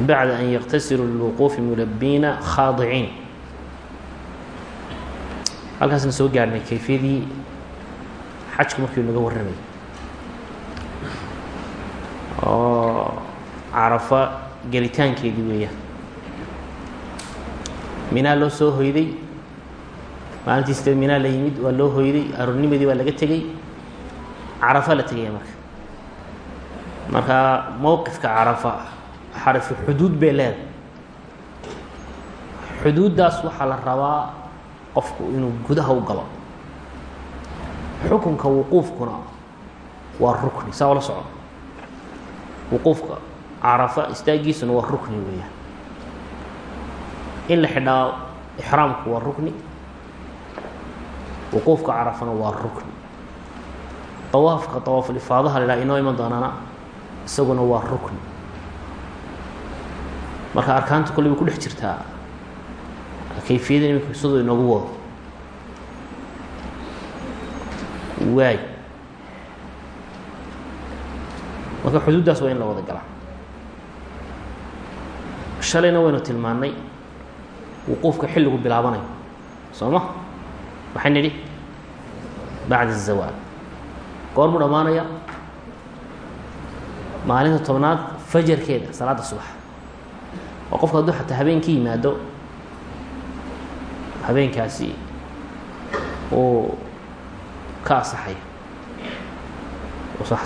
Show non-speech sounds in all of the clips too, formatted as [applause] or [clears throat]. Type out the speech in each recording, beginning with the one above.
bacda an yaktasiruu liwquufi mulabbiina khaadiciin halkaasna soo gaarnay kayfiyadii xajku markii naga warramayy oo carafa gelitaankeedii weeyaan minaa loo soo hoyday maalintiisita minaa la yimid waa loo hoyday aroornimadii baa laga tegey carafa la tegaya marka markaa mowqifka carafa xarfi xuduud bay leedahay. Xuduuddaas waxaa la rabaa qofku inuu gudaha u galo. Xukunka wuquufkuna waa rukni saa ula soco wuquufka carafa istaagiisuna waa rukni weeyaan. In la xidhaa ixraamku waa rukni wuquufka carafana waa rukni. Dawaafka dawaafulifaadaha la idhaha inoo iman doonana isaguna waa rukni marka arkaanta kolley way ku dhex jirtaa. Kayfiyada imika siduu inoogu wado. Waay. Marka xuduuddaas waa in la wada galaa shalayna waynu tilmaannay wuquufka xilligu bilaabanayo. Soo ma waxay nidhi bacda الzawaal goormu dhammaanaya? Maalinta tobnaad fajarkeeda salaadda subax oo qofku hadduu xataa habeenka yimaado habeenkaasi uu ka asaxayo uu soo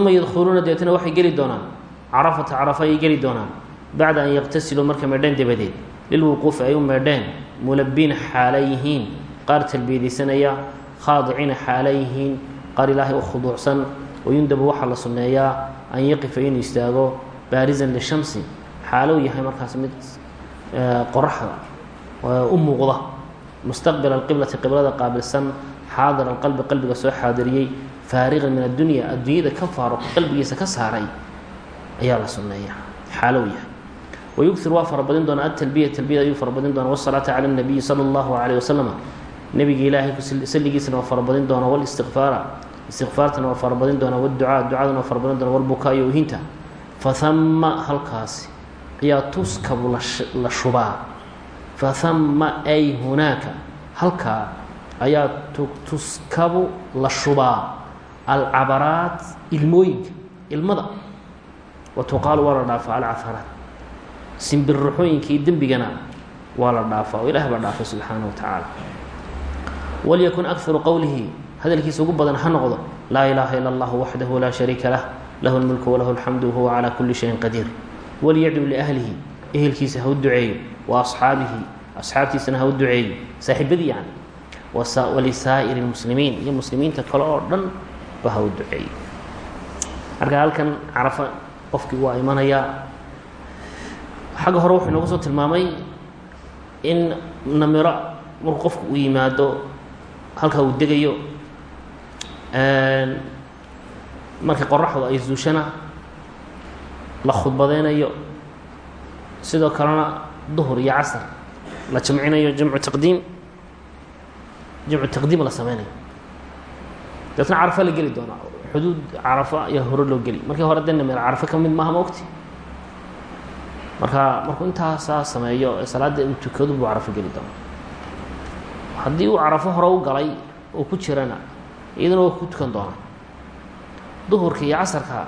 uma yadkhuluuna deetna waxay geli doonaan. Carafata carafa ayay geli doonaan. Bacda an yaqtasiluu markay meedheen dabadeed. Lilwuquufi ay u meedheen. Mulabiina xaala yihiin qaar talbiyadaysanaya khaadiciina xaala yihiin qaar ilaahay u khuduucsan. Wayundabu waxaa la sunneeyaa. An yaqifa inuu istaago baarisan lishamsi xaalow yahay markaas mid qoraxda u muuqda. Mustaqbila alqiblati qiblada qaabilsan xaadir alqalbi qalbiga soo xaadiriyey faariqan min addunya adduunyada ka faaruq qalbigiisa ka saaray ayaa la sunneeya xaalow yahay. Wayugir waa farabadin doonaa atalbiya talbiyada ayuu farabadin doonaa wasalaata cala nabiyi sala allahu calayh wasalam nebiga ilaahay salligiisana waa farabadin doonaa walistiqfaara istiqfaartana waa farabadin doonaa waducaa ducadana waa farabadin doonaa walbukaa iyo ohinta fahama halkaasi ayaa tuskabu la shubaa. Fahama ay hunaaka halkaa ayaa tuskabu la shubaa. Alcabaraat ilmooyinka ilmada. Wa tuqaalu waa la dhaafaa alcafaraat simbirraxooyinkii dembigana waa la dhaafaa oo ilaah baa dhaafay subxaana wa tacaala. Walyakun akaru qowlihi hadalkiisa ugu badan ha noqdo laa ilaaha ila allah waxdahu laa shariika lah lahu lmulku walahu alxamdu wahuwa calaa kulli shayin qadiir waliyadcuu liahlihi ehelkiisa ha u duceeyo wa asxaabihi asxaabtiisana ha u duceeyo saaxiibadii yani walisaa'iri lmuslimiin iyo muslimiinta kale oo dhan ba ha u duceeyo marka halkan carafa qofkii waa imanayaa xagga hore wuxuu inoogu soo tilmaamay in namiro markuu qofku uu yimaado halka uu degayo markii qoraxdu ay zuushana la khudbadeynayo sidoo kalena duhur iyo casar la jamcinayo jamcu taqdiim jamcu taqdiim la sameynayo deetna carafa la geli doonaa xuduud carafa ayaa hore loo geli. Markii hore dena meel carafa ka mid maaha maogti marka markuu intaasaa sameeyo ee uu tukado buu carafo geli doonaa. Haddii uu carafo hore u galay oo ku jirana iyadana waa ku tukan doonaa duhurka iyo casarka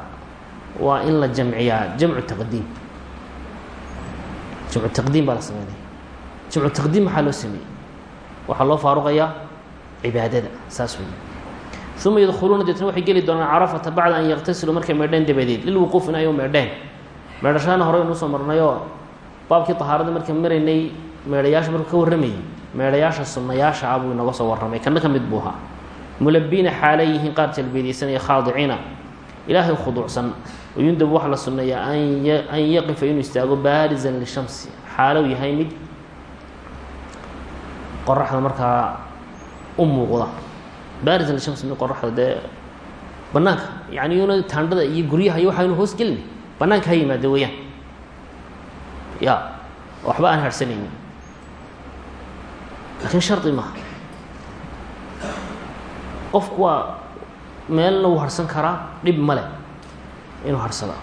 waa in la jamciyaa jamcu taqdiim. Jamcu taqdiim baa la sameynaya. Jamcu taqdiim maxaa loo sameeyey? Waxaa loo faaruqayaa cibaadada saas wey uma yadkhuluuna deetna waxay geli doonaan carafata bacda an yaqtasiluu markay meedheen dabadeed lilwuquufina ay u meedheen. Meedhashana hore aynu u soo marnayoo baabkii tahaarada markaan maraynay meedhayaasha markuu ka warramayey meedhayaasha sunnayaasha ah buu inooga soo warramay kana ka mid buu ahaa mulabiina xaalay yihiin qaar talbiyadaysanaya khaadiciina. Ilaahay khuduucsan wayundab waxaa la sunneeyaa an yaqifa inuu istaago baarisan lishamsi. Xaalow yahay mid qoraxda markaa u muuqda. Baarisan lishamsi mid qoraxda dee banaanka yani una taandhada iyo guryaha iyo waxaynu hoos gelina banaanka ha yimaada weeyaan. Ya waxba aan harsanaynin. Laakiin shardi maaha qofku waa meelna wuu harsan karaa dhib ma leh inuu harsada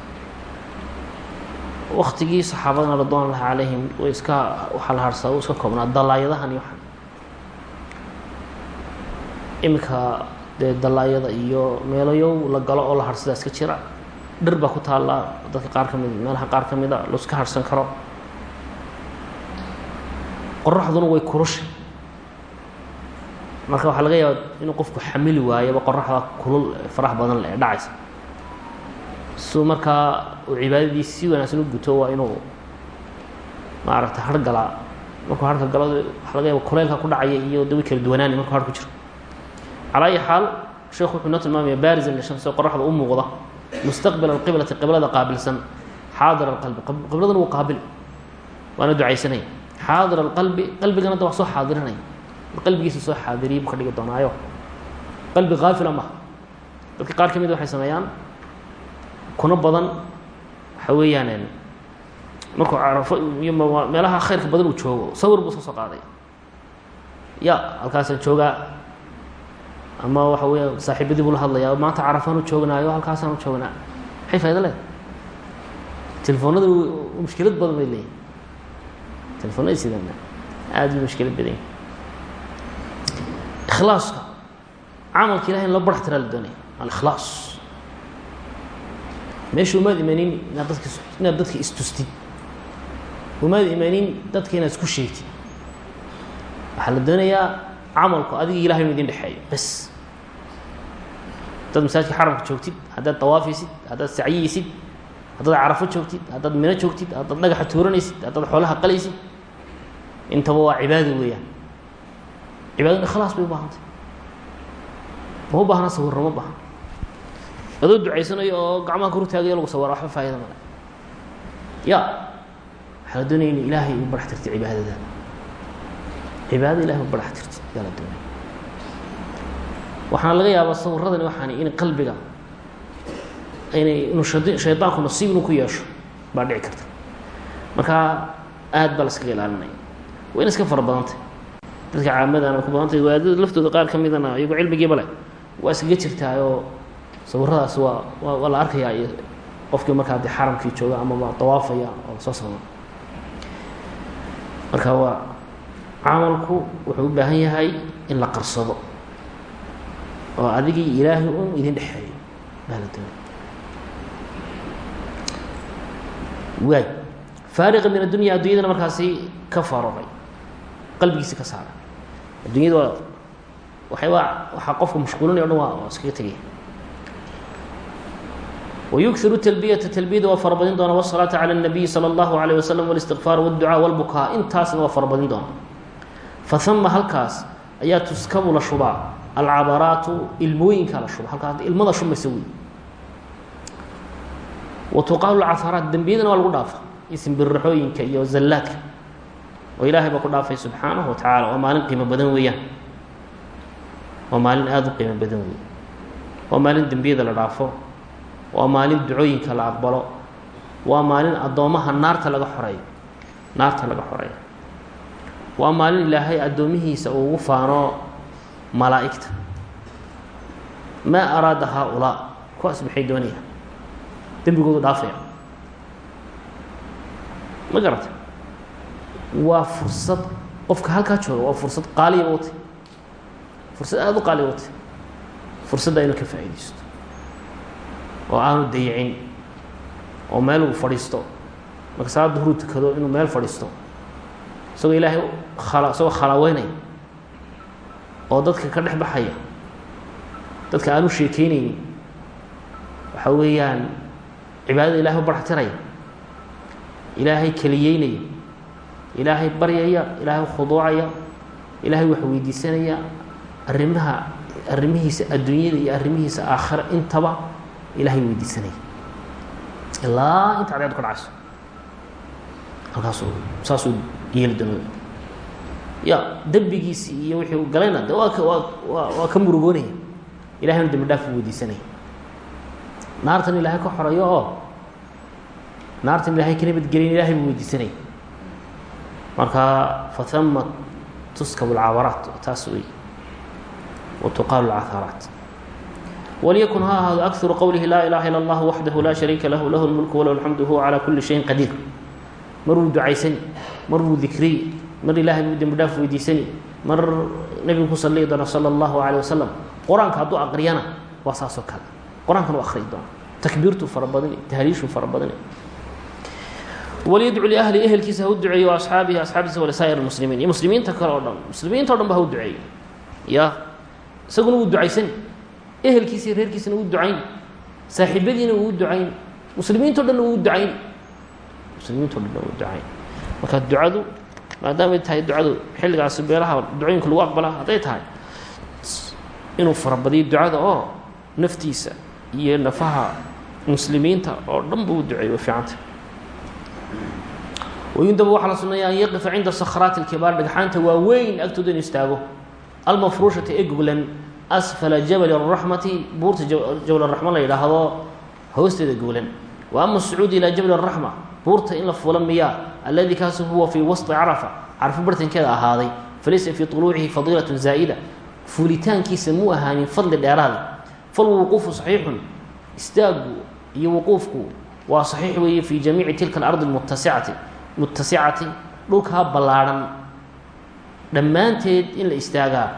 waktigii saxaabadana radwan ullahi calayhim iska waxaa la harsadaa u iska koobnaa dalaayadahan iyo waxan iminka dee dalaayada iyo meelayow la galo oo la harsadaa iska jira dhir baa ku taalla dadka qaar ka mid meelaha qaar ka mid a la iska harsan karo. Qoraxduna way kurushay marka waxaa laga yaaba inuu qofku xamili waayaba qoraxda kulul farax badan le dhacaysa. Suu markaa uu cibaadadii si wanaagsan u guto waa inuu maaragta hargalaa markuu harka galo waxaa laga yaaba kuleylka ku dhacaya iyo way kala duwanaani markuu har ku jiro. Calaa ayi xaal sheekhu wuxuu noo tilmaamaya baarisan lishamsi oo qoraxda u muuqda mustaqbila alqiblati qiblada qaabilsan xaadir alqalbi qibladana wuu qaabil waana ducaysanaya. Xaadir alqalbi qalbigana da waa soo xaadirinaya qalbigiisa soo xaadiriyay buu ka dhigi doonaayo. Qalbi kaafila maha dadka qaar ka mid waxay sameeyaan. Kuna badan waxa weeyaan markuu carafo iyo meelaha khayrka badan uu joogo sawir buu iska soo qaadaya ya halkaasaan joogaa. Ama waxa weya saaxiibadii buu la hadlayaa. Maanta carafaan u joognaayo halkaasaan u joognaa. Maxay faaida leedahay. Telefoonada mushkilad badan bay leeyihiin telefoonada sidana aada u mushkilad badan yahi ikhlaaska. Camalka ilahay in loo barax tiraa la doonaya alikhlaas meesha umaad imanin inaad dadka inaad dadka istustid umaad imanin dadka inaad isku sheegtid waxaa la doonayaa camalku adiga ilahay inu idin dhexeeyo bes. Haddaad masaajidka xaramka joogtid haddaad dawaafaysid haddaad sacyiyeysid haddaad carafo joogtid haddaad mino joogtid haddaad dhagaxa tuuranaysid haddaad xoolaha qalaysid intaba waa cibaado weeyaan cibaadada ikhlaas bay u baahantay ma u baahna sawirro ma baahna adoo ducaysanayo oo gacmaha kor taagayo lagu sawara waxba faa'ida male ya waxaa la doonaya in ilaahay u barax tirtay cibaadadaada cibaadada ilahay u barax tirtay ayaa la doonaya waxaana laga yaabaa sawiradani waxaani in qalbiga inay inuu shad shaydaanku nasiib inuu ku yeesho baa dhici karta marka aad baa la iskaga ilaalinaya waa in iska fara badantay dadka caamadana ku badantay waadada laftooda qaar ka midana iyagoo cilmigiiba leh. Waa iskaga jirtaayoo sawiradaas waa waa waa la arkayaa iyo qofkii markaa dee xaramkii jooga amaba dawaafaya oo la soo sawiro marka waa camalku wuxuu u baahan yahay in la qarsado. Oo adigii ilaahay un idin dhexeeyo baa la waay. Faariqa min addunya addunyadana markaasi ka faaruqay qalbigiisi ka saaray addunyada waa waxay waa waxaa qofka mashquulinaya o dhan waa iskaga tegaya ويكثر التلبية تلبيda waa fara badin doona والصلاaة على النبي صلى الله عليه وسلم والاستغفاar والدعاء والبكاء intaasna waa fara badin doona فثma halkaas ayaa tuskabu la shubaa alcabaraatu ilmooyinka la shuba halkaas ilmada shumaysa wey وتuqaalu الcaharaat dembiyadana waa lagu dhaafa ismbirixooyinka iyo zallaadka oo ilaahay baa ku dhaafay subxaanaه wa tacaala. Waa maalin qiimo badan weeyaan. Waa maalin aada u qiimo badan wey waa maalin dembiyada la dhaafo. Waa maalin ducooyinka la aqbalo. Waa maalin addoomaha naarta laga xoreeyo naarta laga xoreeyo waa maalin ilaahay addoomihiisa uu ugu faano malaa'igta. Maa araada haaulaa kuwaas maxay doonayaan? Dembigoodu dhaafaya. Ma garata? Waa fursad. Qofka halkaa jooga waa fursad qaaliya watay fursad aada u qaaliya watay fursadda inuu ka faa'iidaysto. Oo aanu dayicin. Oo meel uu fadhiisto. Marka salaada duhru tukado inuu meel fadhiisto isagoo ilaahay khala isagoo khalaaweynaya oo dadka ka dhex baxaya dadka aanu sheekeyneynin waxa weeyaan cibaadada ilahay u barxtiraya ilaahay keliyeynaya ilaahay baryaya ilaahay khuduucaya ilaahay wax weydiisanaya. Arrimaha arrimihiisa adduunyada iyo arrimihiisa aakhira intaba ilahay weydiisanaya. Ilaa inta cadceedu ka dhacayso. Halkaasuu saasuu yeeli doona ya dembigiisi iyo wixii u galayna de waa waa waa ka murugoonaya. Ilahayna dembi dhaaf weydiisanaya. Naartan ilaahay ka xoreeyo oo naartan ilahay ka nabadgelin ilahay buu weydiisanaya marka fatama tuskab alcaabaraat taas wey watuqaalu lcahaaraat walyakun ha ahaado akharu qowlihi laa ilaha ila اllah waxdahu laa shariika lahu lahu lmulku walahu alxamdu huwa calaa kuli shayin qadiir. Mar wuu ducaysani mar wuu dikriyi mar ilaahay buu dembi dhaaf weydiisani mar nebigu ku saliyi doona sala allahu alayh wasalam qur'aanka hadduu aqriyana waa saasoo kale. Qur'aankan u akriyi doona. Takbiirtuu fara badani tahliishuu fara badani walyadcu liahli ehelkiisa ha u duceeyo wa asxaabihi asxaabtiisa walisaa'ir lmuslimiin iyo muslimiinta kale oo dhan muslimiinta o dhan ba ha u duceeyo. Ya isaguna wuu ducaysani ehelkiisa iyo reerkiisana wuu ducayn. Saaxiibadiina wuu ducayn. Muslimiinto dhanna wuu ducayn. Muslimiinto dhanna wuu ducayn. Marka ducadu maadaamay tahay ducadu xilligaasi beelaha ducooyinka lagu aqbala hadday tahay inuu farabadiyo ducada oo naftiisa iyo nafaha muslimiinta oo dhan ba u duceeyo way fiicanta wayundaba waxaa la suneeya an yaqifa cinda sakhraati اlkibaar dhagxaanta waaweyn agtooda inu istaago almafruushati ee goglan asfala jabali الraxmati buurta jabal raxma la yidhaahdo hoosteeda goglan wa ama asacuud ilaa jabal الraxma buurta in la fuula miyaa alladii kaasu huwa fii wasطi carafa carfo bartankeeda ahaaday falaysa fii طuluucihi fadiilaة zaa'ida fuulitaankiisa muu ahaanin fadli dheeraada falwuquufu صaxiixun istaagu iyo wuquufku waa صaxiix weeye fii jamiici tilka اlardi اmutasicati mutasicati dhulkaa ballaadhan dhammaanteed in la istaagaa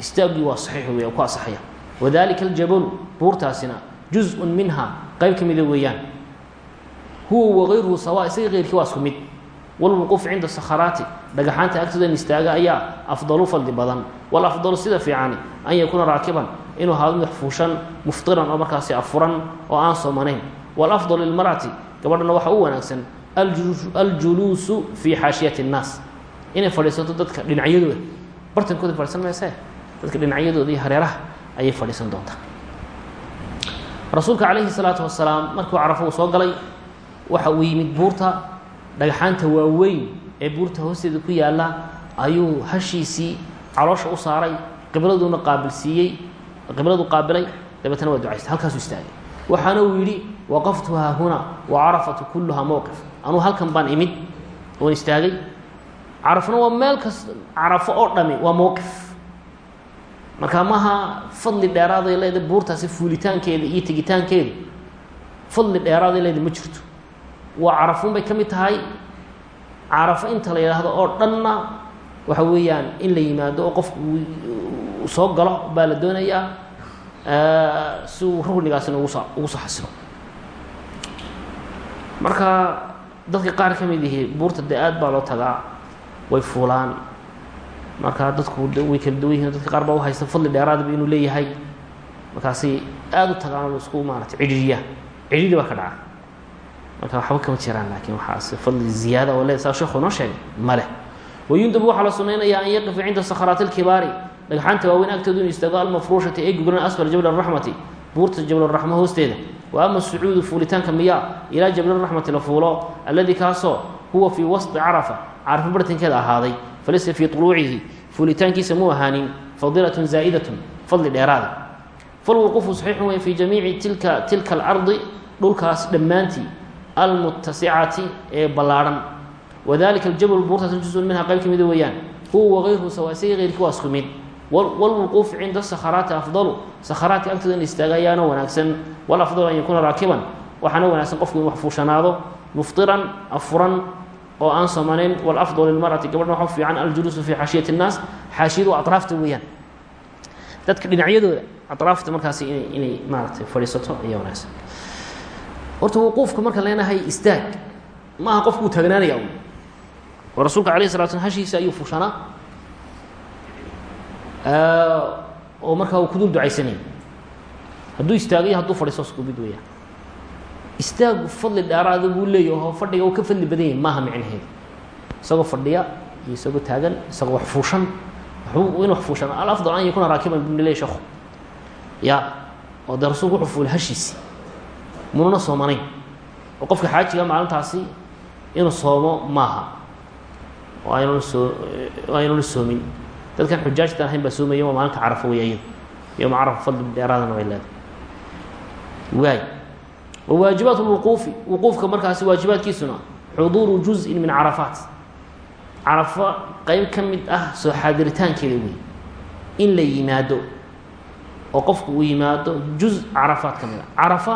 istaagii waa saxiix weya ku asaxaya. Wadalika aljabalu buurtaasina juz-un minha qayb ka mida weeyaan. Huwa wagayruhu sawa isaga keyrkii waa isku mid. Walwuquuf cinda sakharaati dhagaxaanta agtooda in istaaga ayaa afdalu fadli badan. Walafdalu sida fiicani an yakuuna raakiban inuu ahaado mid fuushan muftiran oo markaasi afuran oo aan soomanayn walafdalu lilmar'ati gabadhana waxaa u wanaagsan aljuluusu fii xaashiyati اnnaas inay fadhiisato dadka dhinacyadooda bartankooda fadhiisan mayse dadka dhinacyadooda hareeraha ayay fadhiisan doontaa rasuulka calayhi salaatu wasalaam markuu carafo uu soo galay waxa uu yimid buurta dhagaxaanta waaweyn ee buurta hoosteeda ku yaalla ayuu hashiisii caloosha u saaray qibladuuna qaabilsiiyey qibladu qaabilay dabeetana waa ducaystay halkaasuu istaagay waxaana uu yidhi waqaftu haahuna wa carafatu kulluhaa mowqif anuu halkan baan imid oon istaagay carafna waa meel kas carafo oo dhami waa mowqif marka maaha fadli dheeraaday leeda buurtaasi fuulitaankeeda iyo tegitaankeedu fadli dheeraaday leeda ma jirto waa carafuun bay ka mid tahay carafo inta la yidhaahdo oo dhanna waxa weeyaan in la yimaado oo qofku soo galo baa la doonayaa si uu ruknigaasina ugu soo ugu soo xasilo marka dadka qaar ka mid yihi buurta dee aad baa loo tagaa way fuulaan. Marka dadku way kala duwan yihiin dadka qaar baa uhaysta fadli dheeraadba inuu leeyahay. Markaasi aada u tagaan oo isku maarata cidhiiriya cidhiiri baa ka dhaca marka waxba kama jiraan laakiin waxaas fadli ziyaada oo le saa sheekhu noo sheegay? Ma leh. Wayundabu waxaa la sunaynaya an yaqifa cinda sakhraati اlkibaari dhagxaanta waaweyn agtooda inuu istaago almafruushati ee guglan asfal jabal araxmati buurta jabluraxmo hoosteeda. Wa ama sucuudu fuulitaanka miyaa ilaa jabliraxmati la fuulo alladii kaasoo huwa fii wasطi carafa carafo barhtankeeda ahaaday falaysa fii uluucihi fuulitaankiisa muu ahaanin fadilatun zaa'idatun fadli dheeraada. Falwuquufu saxiixun weyn fii jamiici tilka tilka alardi dhulkaas dhammaantii almutasicati ee ballaadhan wadalika aljabl buurtaas jusun minha qayb ka mida weeyaan huwa wayruhu sawa isagii eyrkii waa isku mid wاlwuquufu cinda sakharaati afdalu. Sakharaadka agtooda in istaaga ayaana wanaagsan. Walafdalu an yakuuna raakiban. Waxaana wanaagsan qofku in wax fuushanaado muftiran afuran oo aan soomanayn walafdal lilmar'ati gabadhna waxa fiican aljuluusu fii xaashiyati اnnaas xaashiyadu atraafta weeyaan. Dadka dhinacyadooda atraafta markaasi inay inay maaratay fadhiisato ayaa wanaagsan. Horta wuquufka marka leenahay istaag ma aha qofku uu taagnaanaya rasuulka alayh sala slam hashiisa ayuu fuushanaa oo markaa uu kudul ducaysanayay hadduu istaagayo hadduu fadhiiso isku mid weeyaan istaagu fadli dheeraada buu leeyaho fadhiga uu ka fadli badan yahay maaha micnaheedu. Isagoo fadhiya iyo isagoo taagan isagoo wax fuushan waxbuu in wax fuushan. Alafdal an yakuuna raakiban buu leeyahy sheekhu ya oo dee rasuulku wuxuu fuulay hashiisi. Mununa soomanayn. Oo qofka xaajiga maalintaasi inuu soomo maaha. Oo aynuna soo oo aynuna soomin dadkan xujaajtan ahayn baa soomaya waa maalinta carafo wey iyada yowma carafa fadli dheeraadana way leedahay. Waay. Wawaajibaat lwuquufi wuquufka markaasi waajibaadkiisuna xuduuru juzءin min carafaat. Carafo qeyb ka mid ah soo xaadiritaankeeda wey in la yimaado oo qofku uu yimaado juz carafaat ka mid a carafa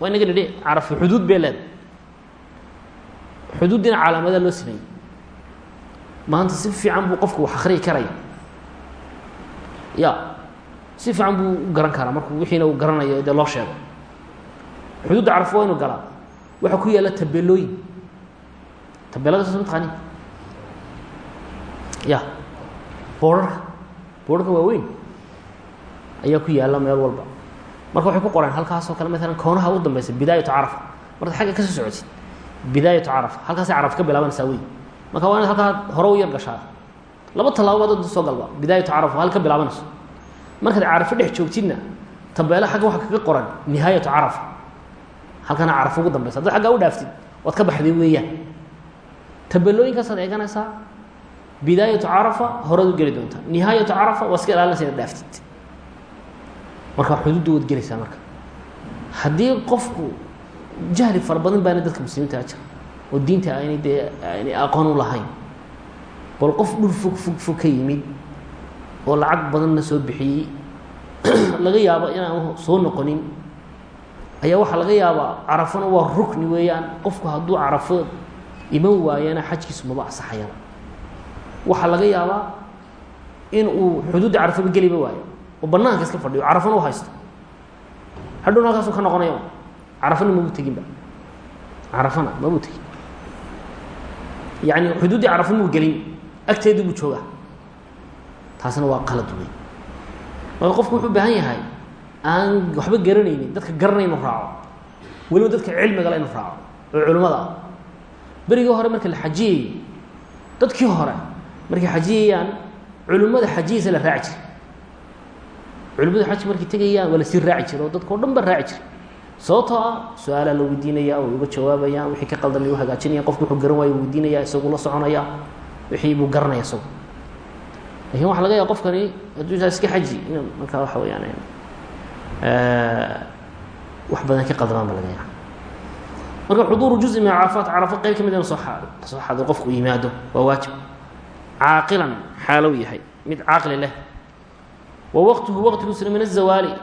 waa inaga nidhi carafo xuduud bay leedahay. Xuduuddina calaamada loo sameeyey maanta si fiican buu qofku wax akhriyi karaya ya si fiican buu u garan karaa markuu wixiina uu garanayo dee loo sheego. Xuduudda carafo waa inu galaa waxaa ku yaalla tabeelooyin. Tabeelada saas mataqaani ya boorarka. Boorarka waaweyn ayaa ku yaalla meel walba. Marka waxay ku qoreen halkaasoo kale maalan koonaha u dambeysa bidaayatu carafa. Markaad xagga ka soo socotid bidaayatu carafa. Halkaasay caraf ka bilaabanaysaa wey marka waa inaad halkaa hore u yar gashaa laba tallaabo baad soo galba bidaayatu carafa hal ka bilaabanayso. Markaad carafo dhex joogtidna tabeelo xagga waxa kaga qoran nihaayatu carafa halkana carafo ugu dambeysa haddaad aggaa u dhaaftid waad ka baxday weeyaan. Tabeelooyinkaasaad eeganaysaa bidaayatu carafa horaad u geli doontaa nihaayatu carafa waa iska ilaalinaysa inaad dhaaftid. Marka xuduudda waad gelaysaa marka. Haddii qofku jahli fara badan baana dadka muslimiintaa jira oo diinta aynay dee aynay aqoon u lahayn bal qof dhul fog fog fog ka yimid oo lacag badanna soo bixiyey [clears throat] laga yaabo inaan soo noqonin. Ayaa waxaa laga yaabaa carafona waa rukni weeyaan. Qofku hadduu carafo iman waayana xajkiisu maba asaxayaba waxaa laga yaabaa in uu xuduudda carafaba geliba waayo oo banaanka iska fadhiyo carafona u haysto. Hadhowna halkaasuu ka noqonaya carafana mabu teginba carafana mabu tegin. Yani xuduuddii carafo muu gelin agteedii buu joogaa. Taasna waa qalad wey marka qofku wuxuu baahan yahay aan waxba garanaynin dadka garanay inu raaco. Weliba dadka cilmigale inu raaco oo culimmada. Ah berigii hore marka la xajiyayey dadkii hore markay xajiyayaan culimmada xajiyaysa la raaci jiray. Culimmadu xaj markay tegayaan waa la sii raaci jira oo dadka o dhan ba raaci jiray. Sababtoo ah su'aalaa la weydiinaya way uga jawaabayaan wixii ka qaldamay u hagaajinayaan qofku wuxuu garan waayo weydiinaya isagu la soconaya wixii buu garanaya isagu lakin waxa laga yaaba qofkani hadduu isaa iska xaji in markaa waxa weyaan wax badan ka qaldamaan ba laga yaaba marka xuduuru juzi min carafaat carafo qeyb ka mid inu soo xaado soo xaado qofku u yimaado waa waajib caaqilan xaalow yahay mid caaqli leh wa waqtuhu waqtiguusuna min azawaali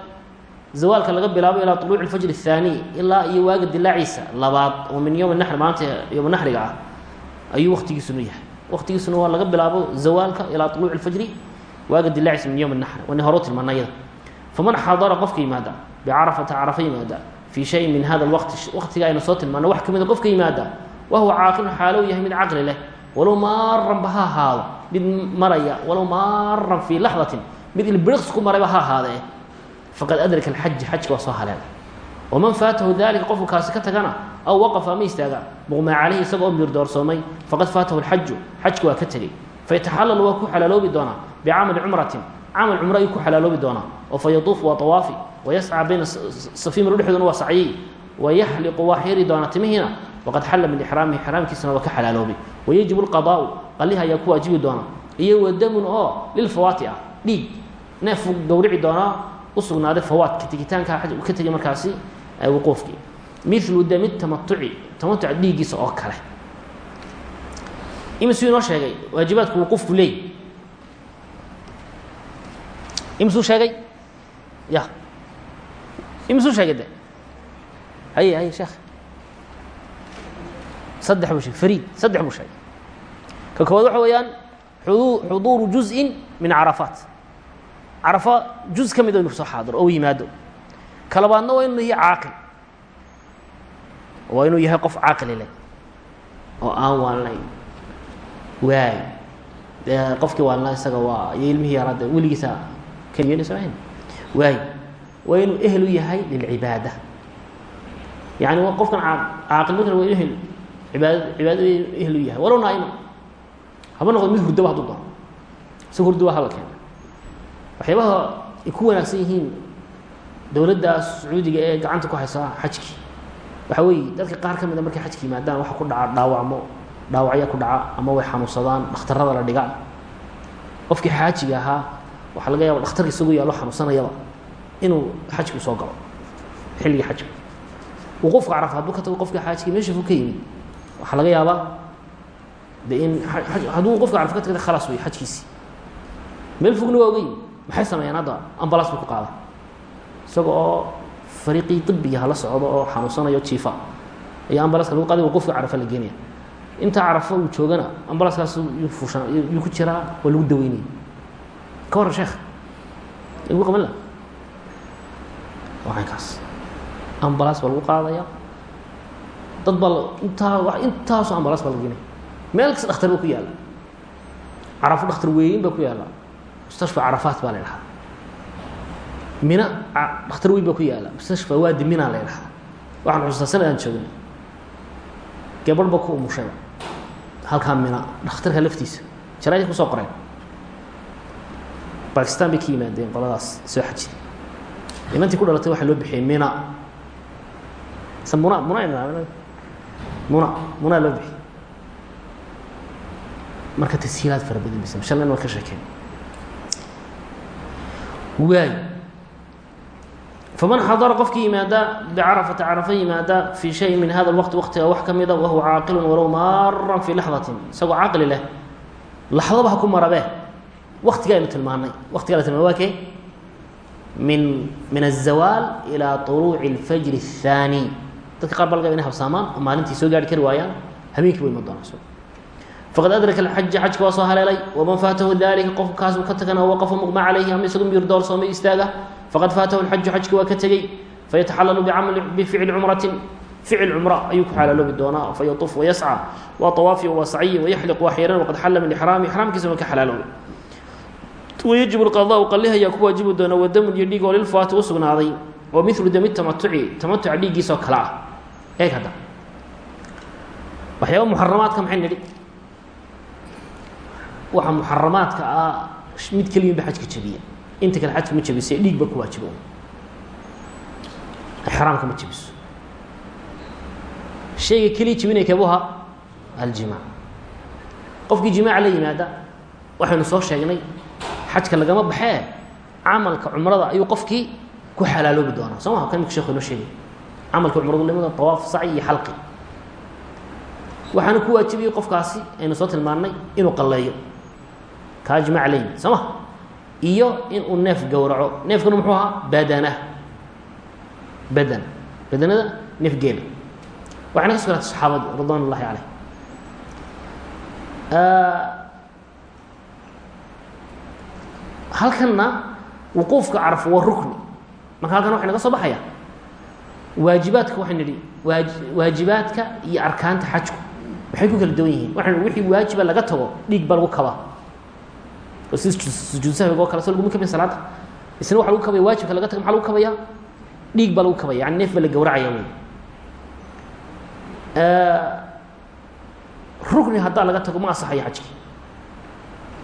zawaalka laga bilaabo ilaa طuluuci اfajr الثaaniي ilaa iyo waaga dilaaciisa labaad oo min yowm naxr maalinta yowm naxriga ah ayuu waktigiisunu yahay waktigiisuna waa laga bilaabo zawaalka ilaa طuluuci اfajri waaga dilaaciisa min yowm naxr wani horo tilmaana yada faman xadara qofka yimaada bicarafata carafa yimaada fii shayin min hada اwaqti waqtiga aynu soo tilmaano wax kamida qofka yimaada wahuwa caaqilun xaalow yahay mid caqli leh walow maaranba ha ahaado mid maraya walow maaran fii laxdatin mid ilbiriqs ku marayba ha ahaadee faqad adraka alxaji xajka waa soo haleela waman faatahu dalika qofku kaasi ka tagana aw waqafa ama istaaga muqmaa calayhi isaga oo miirdoorsoomay faqad faatahu alxaju xajka waa ka tegey fayataxalalu waa ku xalaaloobi doonaa bicamali cumratin camal cumro ayuu ku xalaaloobi doonaa oo fa yatuufu waa awaafi wayascaa bayna safiimir dhexdooduna waa sacyey wayaxliqu waa xiri doonaa timihiina waqad xalla min ixraamihi ixraamkiisana waa ka xalaaloobay wayajibu lqadaau qaliha ayaa ku waajibi doonaa iyo wadamun oo lilfawaati ah dhiig neefuu gowrici doonaa usugnaaday fawaadka tegitaanka ka tegay markaasi wuquufkii milu dami tamatuci tamatuca dhiiggiisa oo kale. Imisuu inoo sheegay waajibaadku wuquufku leey imisuu sheegay? Ya imisuu sheegay de haye sheekh. Saddex buu sheegay fariid saddex buu sheegay. Ka koowaad waxa weeyaan xudu xuduuru juzءin min carafaat. Carafa juz ka mid o inu soo xaadiro oo yimaado. Ka labaadna waa inuu yahay caaqil waa inuu yahay qof caaqili leh. Oo aan waalnayn waay. Dee qofkii waalnaa isaga waa iyo ilmihii yaraa de weligiisa keliyelisamayn waay. Waa inuu ehel u yahay lilcibaada yani waa qofkan caaqil markan waa ehel cibaada cibaadada ehel u yahay. Walow naaima haba noqdo mid hurdaba hadduu doono. Si hurduba hala keena. Waxyaabaha ay ku wanaagsan yihiin dowladda sacuudiga ee gacanta ku haysa xajkii waxa weeye dadka qaar ka mida markay xajka yimaadaan waxa ku dhaca dhaawacmo dhaawacya ku dhaca ama way xanuunsadaan dhakhtarada la dhiga qofkii xaajiga ahaa waxaa laga yaaba dhakhtarka isagu yaallo xanuunsanayaba inuu xajku soo galo xilligii xajka. Wuquufka carafa hadduu ka tago qofka xaajigii meesha fog ka yimid waxaa laga yaabaa de in hadduu qofka caraf ka tagda khalaas wey xajkiisii. Meel fogna waa oga yimid maxay sameeyaan hadda? Ambalaas buu ku qaada isaga oo fariiqii ibiga hala socdo oo xanuunsanayo jiifa. Ayaa ambalaska lagu qaaday wuquufka carafa la geenaya. Intaa carafo uu joogana ambalaskaas yuu ku jiraa waa lagu daweynaya ka warran sheekh. Lagu qaban la. Waxankaas ambalaas baa lagu qaadaya. Dad baa intaa intaaso ambalaas baa la geenaya. Meel kasta dhakhtar ba ku yaalla carafo dhakhtar weyn baa ku yaalla mustashfa carafaat baa la dhahaa mina dhakhtar weyn baa ku yaalla mustashfa waadi mina la dhahaa waxaan xusuustaa sanad aan joognay gabadh ba ku umushayba halkaa mina dhakhtarka laftiisa. Jaraa'id ku soo qoreen. Bakistan bay ka yimaadeen qoladaas soo xajida inantii ku dhalatay waxaa loo bixiyey mina. Se muna muna muna. Munaa loo bixiyey marka tashiilaad fara badan bisa shalnan waan ka sheekeen. Waay faman xadara qofkii yimaada bicarafata carafa yimaada fii shay min hada lwaqti waqtiga wax ka mida wahuwa caaqilun walow maaran fii laxdatin isagoo caqli leh laxdaba ha ku marabe waktiga aynu tilmaanay waktiga la tilmaanay waa kee min min aلzawaal ilaa طuluuci اlfajr الثaani dadka qaar baa laga inay habsaamaan oo maalintii soo gaari kari waayaan habeenkii ba iman doonaa faqad adraka alxaja xajka waa soo haleelay waman faatahu dalika qof kaasuu ka tagana waqafa muqma calayhi ama isagu miyir doorsoomay istaaga faqad faatahu alxaju xajki waa ka tegey fayataxalalu bicamali bificli cumratin ficil cumra ayuu ku xalaaloobi doonaa fayatuf wayasca waa awaafi waa sacyi wayaxliq waa xiran waqad xalla min ixraami ixraamkiisa waa ka xalaaloobay wayajib lqadaau qalih ayaa ku waajibi doona wadamun iyo dhiig oo lilfaati u sugnaaday oo milu dami tamatuci tamatuca dhiiggiisoo kale ah eeg hadda waxyaaba muxaramaadka maxay nidhi waxa muxaramaadka ah mid keliyin ba xajka jabiya inta kale xajka ma jabise dhiig ba ku waajibo. Ixraamka ma jabiso. Shayga keliya jabinaya kabuha aljimac qofkii jimaaca la yimaada waxaynu soo sheegnay xajka lagama baxee camalka cumrada ayuu qofkii ku xalaaloobi doonaa. Soo maha kan imika sheekhu inoo sheegay? Camalka cumradu limada tawaaf saci iyo xalqi. Waxaana ku waajibiyey qofkaasi aynu soo tilmaannay inuu qalleeyo. Kaa jimaaca la yimid. Soo ma iyo inuu neef gowraco. Neefkuna muxuu ahaa? Badana badan. Badanada neef geela. Waxayna ka sugnaatay saxaabadu ridwan ullahi caleyh halkanna wuquufka carafo waa rukni. Marka halkan waxay naga soo baxaya? Waajibaadka waxaynu nidhi waaj waajibaadka iyo arkaanta xajku. Maxay ku kala duwan yihiin. Waxaynu wixii waajiba laga tago dhiig baa lagu kabaa sujuud sahwiga oo kale so laguma kabaya salaada isna waxa lagu kabaya waajibka laga tago maxaa lagu kabaya dhiig baa lagu kabaya yani neef baa la gowracaya wey rukni haddaa laga tago ma asaxayo xajki.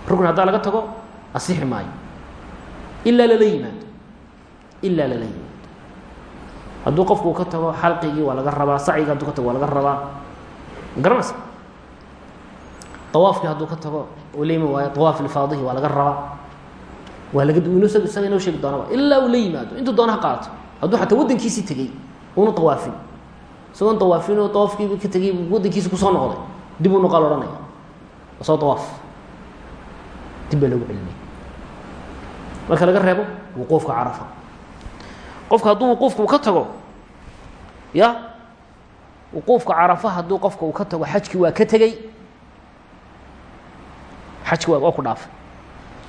Rukni haddaa laga tago asixi maayo. Ilaa lala yimaado. Ilaa lala yimaado. Hadduu qofku uu ka tago xalqigii waa laga rabaa sacyiga hadduu ka tago waa laga rabaa. Garanaysa awaafkii hadduu ka tago uu la iman waayo awaaf lifaadihi waa laga rabaa. Waa laga isaga inoo sheegi doonaba ilaa uu la yimaado intuu doona ha qaato hadduu xataa waddankiisii tegey una awaafin isagoon awaafin oo awaafkii ka tegey waddankiisi ku soo noqday dib uu noqaa la ohanaya soo awaaf dib baa loogu celinaya marka laga reebo wuquufka carafa. Qofka hadduu wuquufka uu ka tago ya wuquufka carafa hadduu qofka uu ka tago xajkii waa ka tegey xajki waa ku dhaafay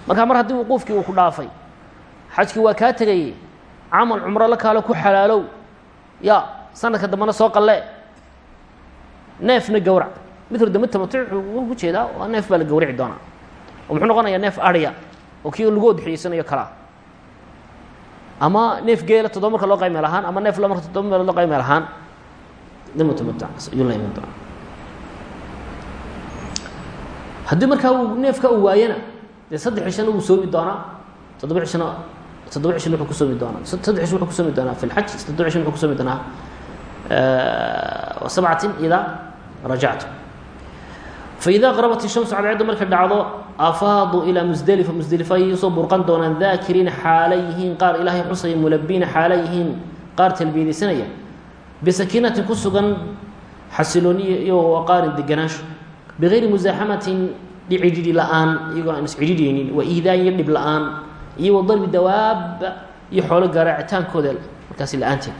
marka mar haddii wuquufkii uu ku dhaafay xajkii waa kaa tegay camal cumro la kaalo ku xalaalow ya sanadka dambena soo qalle neefna gowrac mithlu dambe tamatuc ku jeedaa waa neef baa la gowrici doonaa oo noqonayaa neef arya oo kii lagu odxiyeysanayo kalaa ama neef geela toddoba marka loo qaymeel ahaan ama neef la marka loo qaymeel ahaan dambe tamatuc ayuu la iman doonaa haddii markaa neefka uu waayana dee saddex cishana wuu soomi doonaa. Toddoba cishana toddoba cishana wuxuu ku soomi doonaa. Saddex cish wuxuu ku soomi doonaa fi lxaj toddoba cishana wuxuu ku soomi doonaa sabcatin idaa rajactum faida qarabat ishamsu cadceeddu markay dhacdo afaaduu ilaa musdelifa musdelifa ayay u soo burqan doonaan daakiriina xaala yihiin qaar ilaahay xusaya mulabiina xaala yihiin qaar talbiyadaysanaya bisakiinatin ku sugan xasilooniyo iyo waqaarin deganaansho bigayri musaaxamatin cidhidhi la'aan iyagoo aan iscidhidhaynin wa iidaan iyo dhib la'aan iyo wadarbi dawaaba iyo xoolo garaacitaankooda markaasi la'aanteed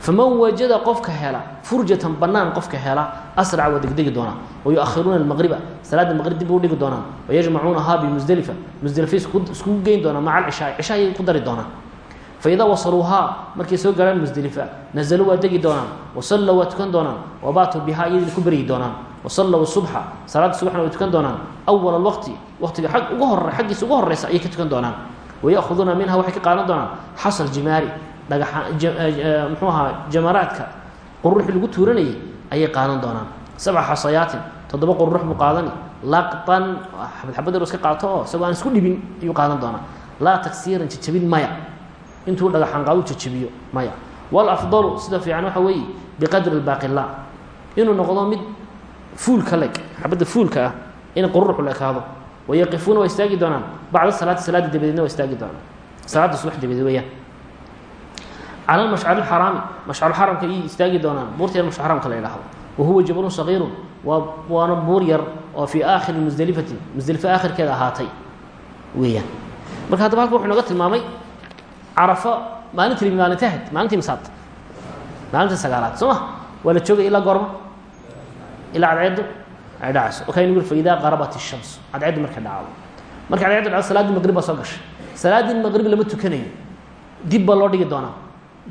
faman wajada qofka hela furjatan banaan qofka hela asrac waa degdegi doonaa wayuahiruuna almaqriba salaada maqrib dib u dhigi doonaan wayajmacuunahaa bimusdelifa musdelifa iskugu geyn doonaa maca alcishaai cisha ayay ku dari doonaan faidaa wasaluuhaa markay soo gaaraan musdelifa nazaluu waa degi doonaan wasallow waa tukan doonaan wabaatuu bihaa iyadina ku beryi doonaan wasallw subxa salaada subaxna way tukan doonaan awala waqti waqtiga ag uga hor xaggiisa uga horeysa ayay ka tukan doonaan wayahuduuna minha waxay ka qaadan doonaan xasal jimaari dhagaxa mxuu ahaa jamaraadka qururuxii lagu tuuranayay ayay qaadan doonaan sabca xasayaatin toddoba qururux buu qaadani laqan xabadxabadeer iska qaato oo isku dhibin ayuu qaadan doonaa laa tagsiiran jajabin maya intuu dhagaxaan qaadu jajabiyo maya walafdalu sida fiican waxa weeye biqadri baaqila inuu noqdo mid fuulka leg xabadda fuulka ah in quruxu la ekaado wayaqifuuna waa istaagi doonaan. Bacda salaati salaada dabadeedna waa istaagi doonaan. Salaada subax dabadeed weyaan cala mashcari xaraami mashcaruxaramka ayay istaagi doonaan. Buurta yar mashcaramka la idhaahdo wahuwa jabalun sagiirun. Waa waana buur yar oo fii aakhiri musdelifati musdelife aakhirkeeda ahaatay. Weeyaan. Marka haddaba halka wuxuu inooga tilmaamay carafo maalintii maalinta ahayd maalintii misaad. Maalintii sagaalaad. Soo ma? Waa la joogay ilaa goorma ilaa cadceeddu ay dhacayso wakaynu yuri faidaa qarabat ishams cadceeddu markay dhacdo markay cadceeddu dhacdo salaaddii maqrib baa soo gashay salaaddii maqrib lama tukanayo dib baa loo dhigi doonaa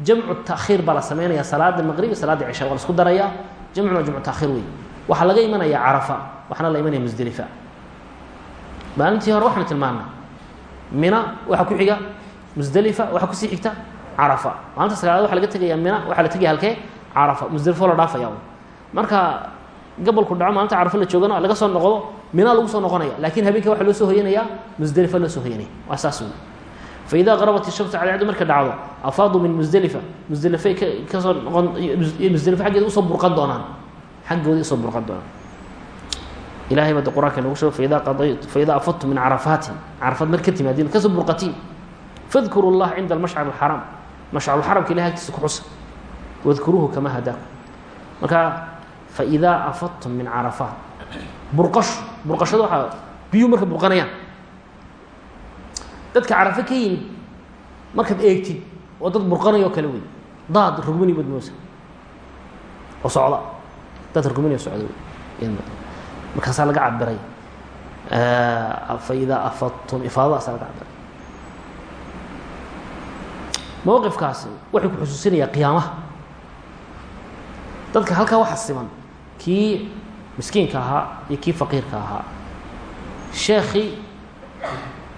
jamcu taakhiir baa la sameynaya salaada maqrib iyo salaada cisha waa la isku darayaa jamcuna jamcu taakhiir wey waxaa laga imanaya carafa waxaana la imanaya musdelifa maalintii hore waxaanu tilmaanay mina waxaa ku xiga musdelifa waxaa ku sii xigta carafa maalinta sagaalaad waxa laga tegaya mina waxaa la tegaya halkee carafa musdelifo la dhaafaya marka gabolku dhaco maalinta carafo la joogana laga soo noqdo mina lagu soo noqonaya. Lakin habeenka waxa loo soo hoyanaya musdelifa loo soo hoyanaya waa saas wey faidaa qarabat ishamsu cadceeddu marka dhacdo afaaduu min musdelifa musdelifay ka soo noqon musdelifo xaggeeda u soo burqan doonaan. Xaggooda u soo burqan doonaan. Ilahay baa de qur'aanka nagu sheego faida qada faidaa afadtum min carafaatin carafaad mar ka ka soo burqatiin. Fadkuru llah cinda almashcar alxaraam mashcarulxaramka ilahay agtiisa ku xusa. Wadkuruuhu kama hadaakum. Marka faidaa afadtum min carafaat burqashu burqashada waxaa biyuu marka burqanayaan dadka carafo ka yimid markaad eegtid oo dad burqanayoo kale wey daad rugmani bad moosa oo socda dad rugmani oo socda wey markaasaa laga cabiray faidaa afadtum ifaadadaasaa laga cabiray mowqifkaasi waxay ku xusuusinayaa qiyaamaha dadka halkaa waxa siman kii miskiinka ahaa iyo kii faqiirka ahaa. Sheekii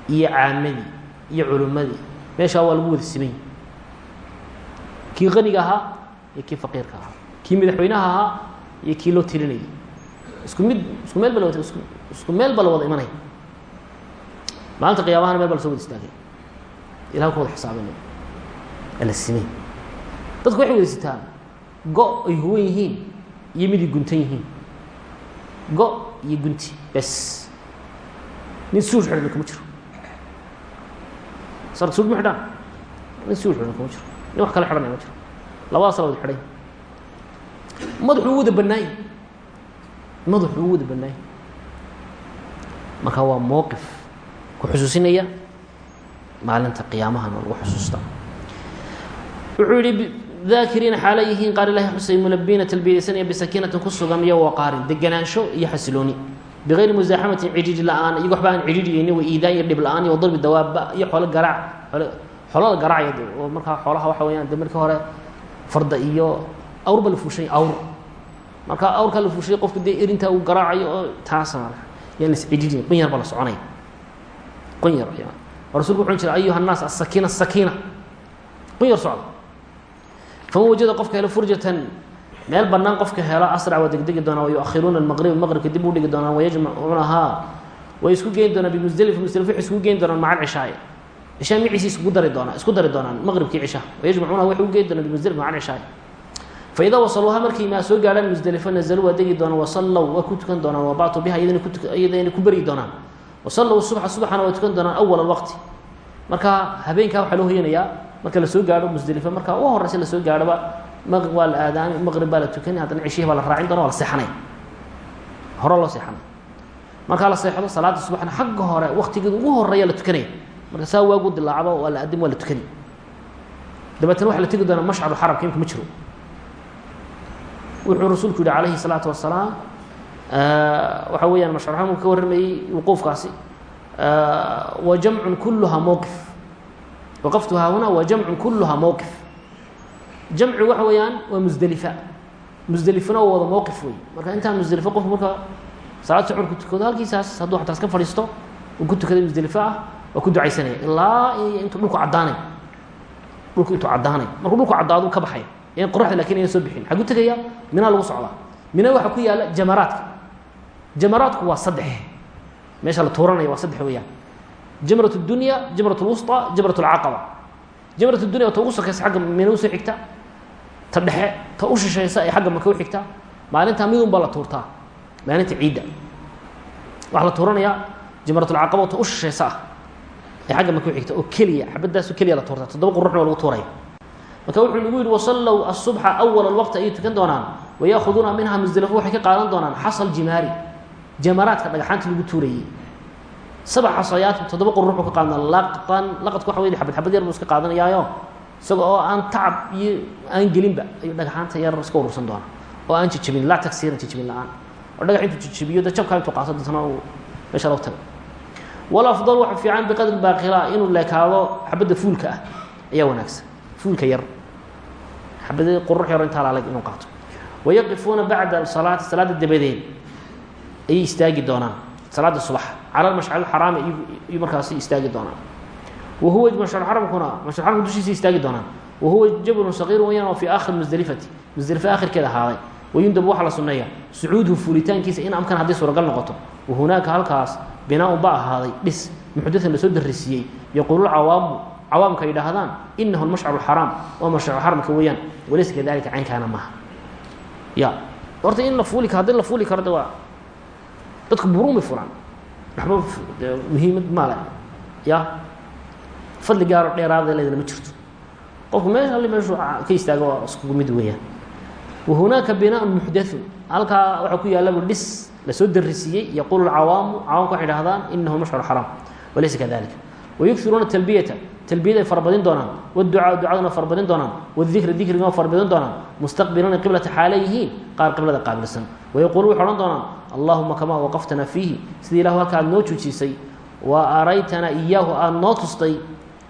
iyo caamadii iyo culimmadii meeshaa waa lagu wada simay kii qaniga ahaa iyo kii faqiirka ahaa. Kii madaxweynaha ahaa iyo kii loo tirinayay. Isku mid isku meel ba isku meel ba la wada imanaya. Maalinta qiyaamahana meel ba la soo wada istaagay ilaha ku wada xisaabinay ala simay dadku waxay wada sitaan go ay huwan yihiin iyo miday guntan yihiin. Go iyo gunti bes. Nin suur xidhan kuma jiro. Sar suur ma xidhaan nin suur xidhan kuma jiro. Nin wax kale xidhanaya ma jiro. Labadaas la wada xidhay madaxu u wada bannaayey madaxu u wada bannaayey marka waa mowqif ku xusuusinaya maalinta qiyaamahana lagu xusuusta wuxuu yihi daakiriina xaala yihiin qaar ilahi xusay mulabiina talbiyadaysanaya bisakiinatin ku sugan iyo waqaarin deganaansho iyo xasilooni. Bigayri musaaxamatin cidhidhi la'aan iyago waxba aan cidhidhiyeyni wa iidaan iyo dhib la'aan iyo wadarbi dawaaba iyo xoolo garaac xoolada garaacya oo markaa xoolaha waxa weyaan de markii hore farda iyo awr ba la fuushay awr. Marka awrkaa la fuushay qofka dee erintaa uu garaacayo oo taasa yaan las cidhidhiyin qun yar ba la soconaya qun yar oo rasulku wuxuu jira ayuha nnaas asakiina asakiina qun yar socda faman wajada qofka helo furjatan meel banaan qofka helo asrac waa degdegi doonaa wayuakhiruuna almaqrib maqribka dib u dhigi doonaan wayajmacuunahaa way isku geyn doonaan bimusdelifa musdelifa waxay iskugu geyn doonaan maca alcishaai cishaa miciisi iskugu dari doonaa isku dari doonaan maqribkii cisha. Wayajmacuunaha waxay u geyn doonaan bimusdelifa maca alcishaai faidaa wasaluuha markay maa soo gaadhaan musdelifo nazaluu waa degi doonaan wasallow waa ku tukan doonaan wabactuu biha iyadana ku beryi doonaan wasallow subxa subaxana waa tukan doonaan awal alwaqti. Marka habeenkaa waxaa loo hoyanayaa marka la soo gaadho musdelifo marka u horeysa la soo gaadhoba waa la aadaami maqrib baa la tukani haddana ceshihi baa la raacin doona waa la seexanay. Hore loo seexanay. Markaa la seexdo salaada subaxna xagga hore waktigeeda ugu horreeya la tukanaya marka saa waagu dilaacaba waa la adim waa la tukani dabeetna waxa la tegi doonaa mashcaru xaramka imka ma jiro. Wuxuu rasuulku yihi calayhi الsalaatu wasalaam waxa weeyaan mashcur xaramku ka warramayey wuquufkaasi wa jamcun kuluhaa mowqif waqaftu haahuna wa jamcun kuluhaa mowqif jamci waxa weeyaan waa musdelifa musdelifana waa wada mowqif wey marka intaan musdelifo qofku marka salaad socor ku tukado halkiisaas hadduu xataa iska fadhiisto uu ku tukaday musdelifo ah waa ku ducaysanaya ilaa intuu dhulku caddaanay dhulku intuu caddaanay markuu dhulku caddaadu ka baxaya in qoraxda laakiin ayna soo bixin xagu tegaya mina lagu socdaa mina waxaa ku yaalla jamaraadka jamaraadku waa saddex meesha la tuuranaya waa saddex weeyaan jamrat اdunya jamrat اlwusطى jamrat اlcaqaba jamrat اdunya ta ugu sokaysa agga mina usoo xigta ta dhexe ta u shishaysa ee xagga maka u xigta maalintaa midun baa la tuurtaa maalinta ciidda waxaa la tuuranayaa jamrat اlcaqaba ta u shishaysa ah ee xagga maka u xigta oo keliya xabadaaso keliya la tuurtaa toddoba quruxna waa lagu tuuraya marka wuxuu nagu yihi wasallow asubxa awal alwaqti ayay tukan doonaan wayaahuduuna minha musdelafo waxay ka qaadan doonaan xasal jimaari jamaraadka dhagaxaanta lagu tuurayey sabc xasayaat toddoba qurux buu ka qaadana laqan laqadku waxa wey xabad xabad yar buu iska qaadanayaayo isaga oo aan tacab iyo aan gelinba ayuu dhagaxaanta yar iska urursan doonaa oo aan jijibin laa tagsiiran jijibin la'aan oo dhagax intuu jijibiyo de jabkaa intuu qaato deetna uu meesha lagu tago walafdal waxa fiican biqadri baaqila inuu leekaado xabadda fuulka ah ayaa wanaagsan fuulka yar xabad qurux yaro intaa laalag inuu qaato wayaqifuuna bacda salaati salaada dabadeed ayay istaagi doonaan salaada subax cala mashcal xaraami ayuu markaasi istaagi doonaan wa huwa mashcal xaramka dushiisa istaagi doonaan wa huwa jablun sagiir weyaan oo fi aakhir musdelifati musdelifa aakhirkeeda ahaaday. Wayundabu waxaa la sunneeya sucuuduhu fuulitaankiisa in amkan haddii suuragal noqoto. Wa hunaaka halkaas binaa-un ba ahaaday dhis muxdathan la soo darisiiyey yaquulu cawaamu cawaamka ay dhahdaan inahu mashcaru xaraam oo mashcaru xaramka weeyaan walaysa kadalika caynkaana maaha. Ya horta in la fuuli haddii la fuuli karo de waa dadku buruun bay fulaan waxba muhiimad maale ya? Fadli gaaro dheeraada leedana ma jirto. Qofku meesha alli meeshu ka istaago waa mid weeyaan. Wa hunaaka binaaun muxdathun halkaa waxaa ku yaallaba dhis la soo darisiiyey yaquulu cawaamu cawaamka waxay dhahdaan inahu mashcaru xaraam walaysa kadalika wayughiruuna talbiyata talbiyada ay farabadin doonaan wducaa ducaduna farabadin doonaan wdikra dikrigana farabadin doonaan mustaqbiluuna qiblata xaala qaar qiblada qaabilsan wayaquulu waxay odhan doonaan allahuma kamaa waqaftana fiihi. Sidii ilahu halka aad noo joojisay wa araytana iyaahu aad noo tustay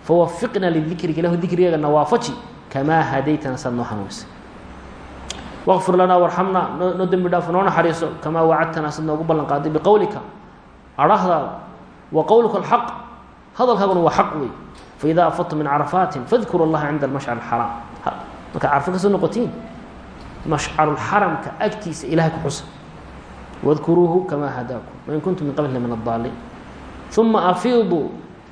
fawafiqna lidikriga ilahu dikrigeega nawaafaji kamaa hadaytana saad noo hanuunisay waqfir lanaa warxamna noo dembi dhaafo noo naxariiso kamaa wacadtana sad noogu ballan qaaday biqowlika adhahdaada wa qowluka alxaq hadalkaaguna waa xaq wey faida afadtu min carafaatin fadkuru اllaha cinda almashcar اxaraam markaa carfo ka soo noqotiin mashcaruxaramka agtiisa ilahay ku xusa wadkuruuhu kamaa hadaakum wain kuntum min qablihi min adaalin uma afiiduu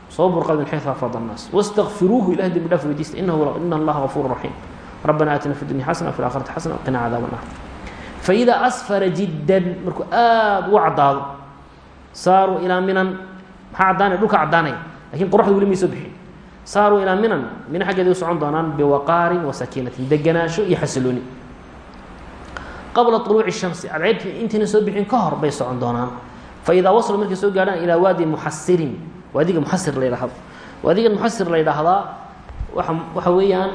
soo burqad min xayثu afad الnaas wاstakfiruuhu ilahay dembi dhaaf weydiista ina allaha gafuur raxiim rabbana aatina fi dunya xasana wfi اlaakhirati xasana wqina cadaab الnar faإida asfara jiddan markuu aada ugu caddaado saaruu ilaa minan maxaa caddaanaya dhulka caddaanaya lakin qoraxda weli may soo bixin saaruu ilaa minan mina xaggeeda u socon doonaan biwaqaarin wa sakiinatin deganaansho iyo xasilooni qabla uluuci shamsi cadceebti intayna soo bixin ka hor bay socon doonaan. Faidaa wasluu markay soo gaadhaan ilaa waadi muxasirin waadiga muasir la yidhaahdo. Waadigan muxasir la yidhaahdaa waa waxa weeyaan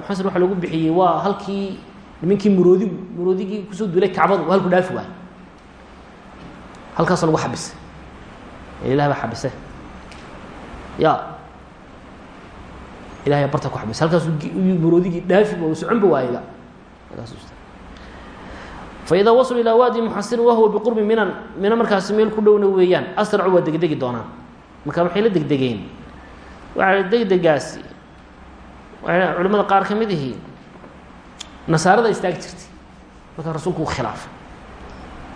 muxasir waxa lagu bixiyey waa halkii nimankii muroodigu muroodigii ku soo duulay kacbadu waa halku dhaafi waay halkaasoo lagu xabisay ilah baa ya ilahay barta ku xabisay halkaas muroodigii dhaafi socon ba waayba faidaa wasluu ilaa waadi muxasirin wahuwa biqurbi minan mina markaasi meel ku dhowna weeyaan asracu waa degdegi doonaan marka waxay la degdegeen waxaa degdegaasi waa culimada qaar ka mid ihii nasaarada istaagi rasuulku u khilaafay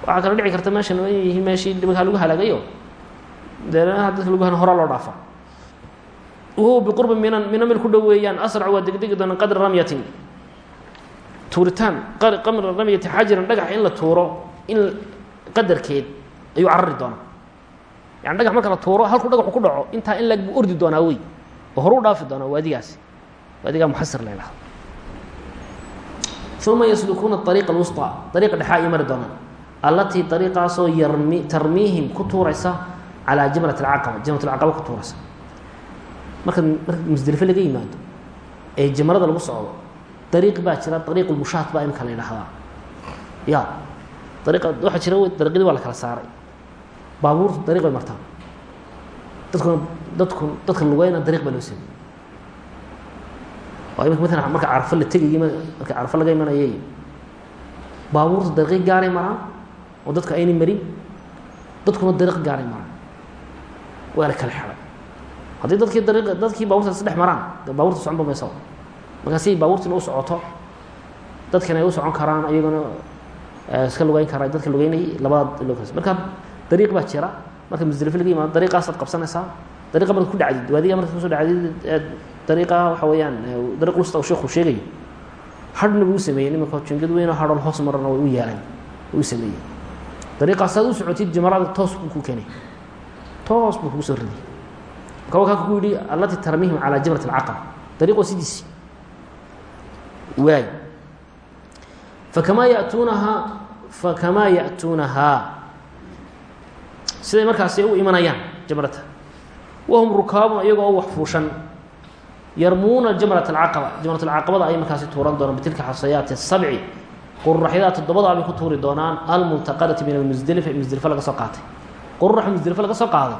waxaa dhici karta meeshan yihiin meeshii markaa lagu halaagayo deenaha dadka lagu hana horaa loo dhaafa wahuwa biqurbi minan mina meel ku dhow weeyaan asracu degdegi doonaan qadra ramyatin tuuritaan. Qamra ramyata xajiran dhagax in la tuuro in qadarkeed ayuu carari doonaa. Yani dhagax marka la tuuro halkuu dhagaxu ku dhaco intaa in lag buu ordi doonaa wey oo horu dhaafi doonaa waadigaasi waadigaa muxasir la ydhahdo uma yaslukuuna ariiqa alwusطa ariiqa dhexaa ay mari doonaan allatii ariiqaasoo yarmi tarmiihim ku tuuraysa calaa jamrat alcaqaba jamrat alcaqaba ku tuuraysa. Marka marka musdelifo laga yimaado ee jamrada lagu socdo ariiq baa jira ariiq lmushaat baa imika la ydhahdaa ya ariiqa waxaa jira dariiqyadii waa la kala saaray baabuurtu dariiq bay martaan dadkuna dadku dadka lugeyna dariiq baa loo sameeyey waa imika matalan marka carafo la tegayey marka carafo laga imanayay baabuurta dariiqyo gaaray maraan oo dadku aynay marin dadkuna dariiq gaaray maraan waa la kala xidhay haddii dadkii dariiq dadkii baaburta isdhex maraan de baaburta socon ba maysa markaa si baabuurtiina u socoto dadkina ay u socon karaan iyaguna iska lugeyn karaa dadka lugeynayay labada loo marka dariiq baa jira. Marka musdelifo laga yimaado dariiqaasaad qabsanaysaa dariiqa markaad ku dhacdid waadiga markaad ku soo dhacdid dariiqa waxa weeyaan dariiq lusta uu sheekhu sheegayo hadhna buu u sameeyey nimanka jingad weyn oo hadhol hoos marana way u yeeleen u sameeyey. Dariiqaasaad u socotid jamarada toos buu ku keenay. Toos buu kugu soo riday. Marka kugu yidhi allati tarmihim calaa jamrat alcaqaba dariiq waa waay fakamaa yatuunahaa fakamaa ya'tuunahaa. Siday markaasi u imanayaan jamrata. Wahum rukaabun iyagoo wax fuushan. Yarmuuna jamrat alcaqaba. Jamrat alcaqabada ayay markaasi tuuran doonaan bitilka xasayaati sabci qururaxyadaa toddobadaa bay ku tuuri doonaan almuntaqadati min almusdelifa musdelifo laga soo qaatay. Qururaxa musdelifo laga soo qaaday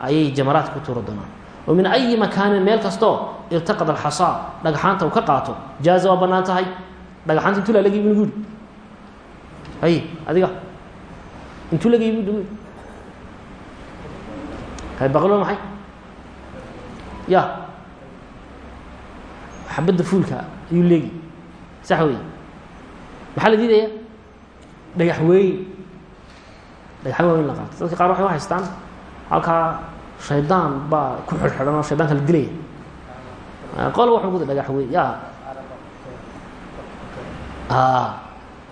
ayay jamaraadka ku tuuri doonaan wa min ayi makaanin meel kastoo irtaqad alxasaa dhagxaanta uu ka qaato jaaza waa bannaan tahay. Dhagaxaanta intuu laa laga yimi guri hay adiga. Intuu laga yimi guri hay baqlo maxay? Ya. Xabadda fuulka ayuu leegi. Sax wey maxaa la diidaya dhagax weyn. Dhagaxan waaweyn la qaato. Dadka qaar waxay u haystaan. Halkaa shaydaan baa ku xidhxidhan oo la dilaya qol waxu kuda dhagax weyn ya.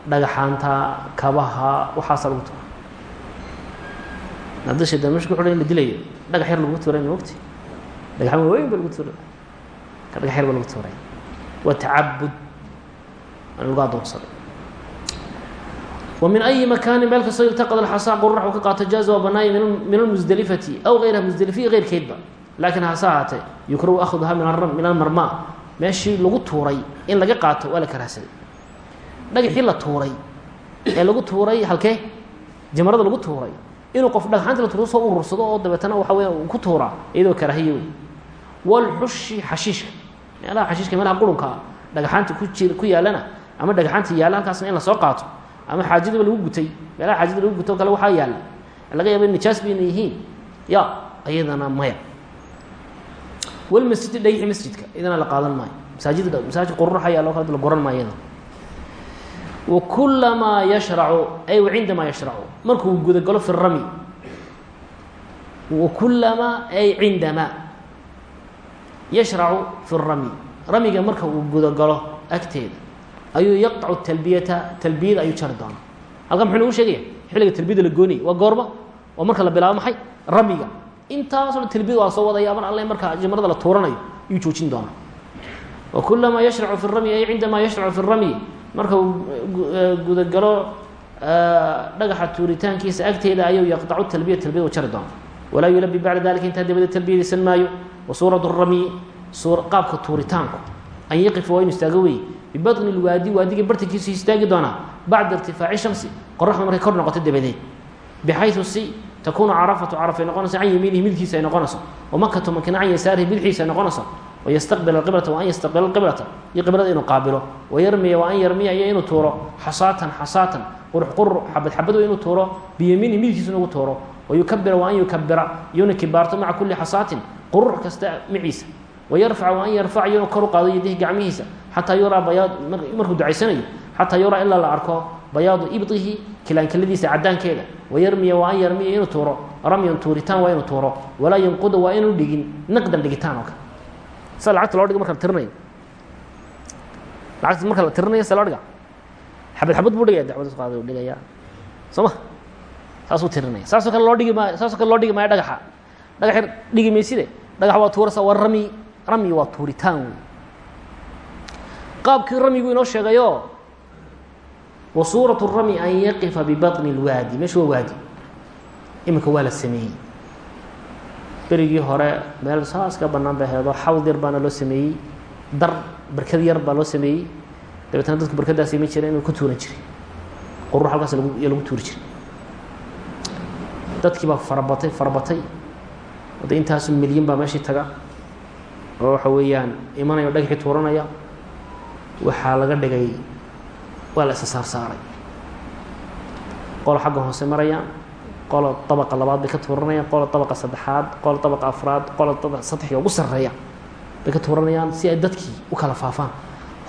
Dhagaxaanta kabaha waxaasaa lagu tuura shaydaan meesha ku la dilayo dhagax yar laguma tuuray mogti dhagaxan waaweyn lagu tuuray. Ka dhagax yar lagu tuuray. Waa tacabud lagu adoonsaday ومن أي مكان meel kastoo التقd الxasا qurax uu ka qaato jaaز waa banaaya min الmusdلفةi أو غayرha musdلفiya غeyrkeedba lakin hase ahaatee yukrahu أkhduha min almarma meeshii lagu tuuray in laga qaato waa la karahsaday dhagaxii la tuuray ee lagu tuuray halkee jamarada lagu tuuray inuu qof dhagxaanti la tuuro soo urursado oo dabeetana waxa weya uu ku tuuraa iyadoo karahiye wey wاlxushi xashiishka meelaha xashiishka meelaha qurunka dhagaxaanta ku jir ku yaalana ama dhagaxaanta yaala halkaasna in lasoo qaato ama xaajadiiba lagu gutay. Meelaha xaajada lagu gutay o kale waxaa yaalla. Laga yaaba nijaas bayna yihiin. Ya ayadana maya walmasjidi dhagixi masjidka iyadana la qaadan maayo. Masaajida masaajid qururaxa yaalo kale la goran maayo wa kulamaa yashracu ay cindamaa yashracu markuu gudagalo fi rami. Wa kulamaa ay cindamaa. Yashracu fi rami. Ramiga marka uu gudagalo agteeda ayuu yaqطcu talbiyata talbiyada ayuu jari doonaa. Halkan muxuu nagu sheegaya? Xilliga talbiyada la goonayay waa goorma waa marka la bilaabo maxay? Ramiga. Intaasoo dhan talbiyada waa soo wadaya mar alle marka jamarada la tuuranayo ayuu joojin doonaa. Wa kulamaa yashracu fi rami ay cindamaa yashracu fi rami. Marka uu gudagalo dhagaxa tuuritaankiisa agteeda ayuu yaqطacu talbiya talbiyada u jari doonaa. Walaa yulabi bacda dalika intaa dabada talbiyadiisan maayo. Wa suurat rami qaabka tuuritaanku an yaqifa waa inu istaago weye bibatni lwaadi waadiga bartankiisu istaagi doonaa. Bacda irtifaaci shamsi. Qoraxda markay kor noqoto dabadeed. Bixayu si takuunu carafatu caraf ay noqonayso can yamiinihi midkiisa ay noqonayso. Wamakatu makina can yasaarihi bidxiisa ay noqonayso. Wayastaqbila alqiblata wa an yastaqbila alqiblata iyo qiblada inuu qaabilo. Wayarmiya wa an yarmiya iyo inuu tuuro. Xasaatan xasaatan. Qurux qurur xabad xabadu inuu tuuro. Biyamiinihi midkiisa inugu tuuro. Wayukabira wa an yukabira iyuna kibaarto maca kulli xasaatin. Qurur kasta maciisa wayarfac wa an yarfac inuu kor u qaado yadihi gacmihiisa xataa yuraa bayaad markuu ducaysanayo xataa yuraa ilaa la arko bayaadu ibdihi kilaankiladiisa cadaankeeda wayarmiya wa an yarmiya inuu tuuro ramyan tuuritaan waa inuu tuuro walaa yanquda waa inuu dhigin naqdan dhigitaan oo kale sa lacagta loo dhiga marka la tirinayo lacagta marka la tirinayo se loo dhiga xabad xabad buu dhigaya dacwad qaada u dhigaya soo ma saasuu tirinaya saasoo kale loo dhigi maayo saasoo kale loo dhigi maayo dhagaxa dhagax yar dhigi mayside dhagax waa tuurasa waa rami rami waa tuuritaan wey qaabkii ramigu inoo sheegayo wa suuraة الrami an yaqifa bibaطni اlwaadi meesha waa waadi iminka waa la sameeyey berigii hore meel saas ka banaan ba heedo xawd yar baana loo sameeyey dar berkad yar baa loo sameeyey dabeetna dadku berkadaas iman jira inuu ku tuuran jiray qurur halkaas lagu iyo lagu tuuri jiray dadkii baa farabatay farabatay wada intaasu milyan baa meeshii taga oo waxa weeyaan imanaya o dhagaxii tuuranaya waxaa laga dhigay waa la isa saar saaray qolo xagga hoose marayaan qolo dabaqa labaad bay ka tuuranayaan qolo dabaqa saddexaad qolo dabaqa afraad qolo saddexii ugu sarreeya bay ka tuuranayaan si ay dadkii u kala faafaan.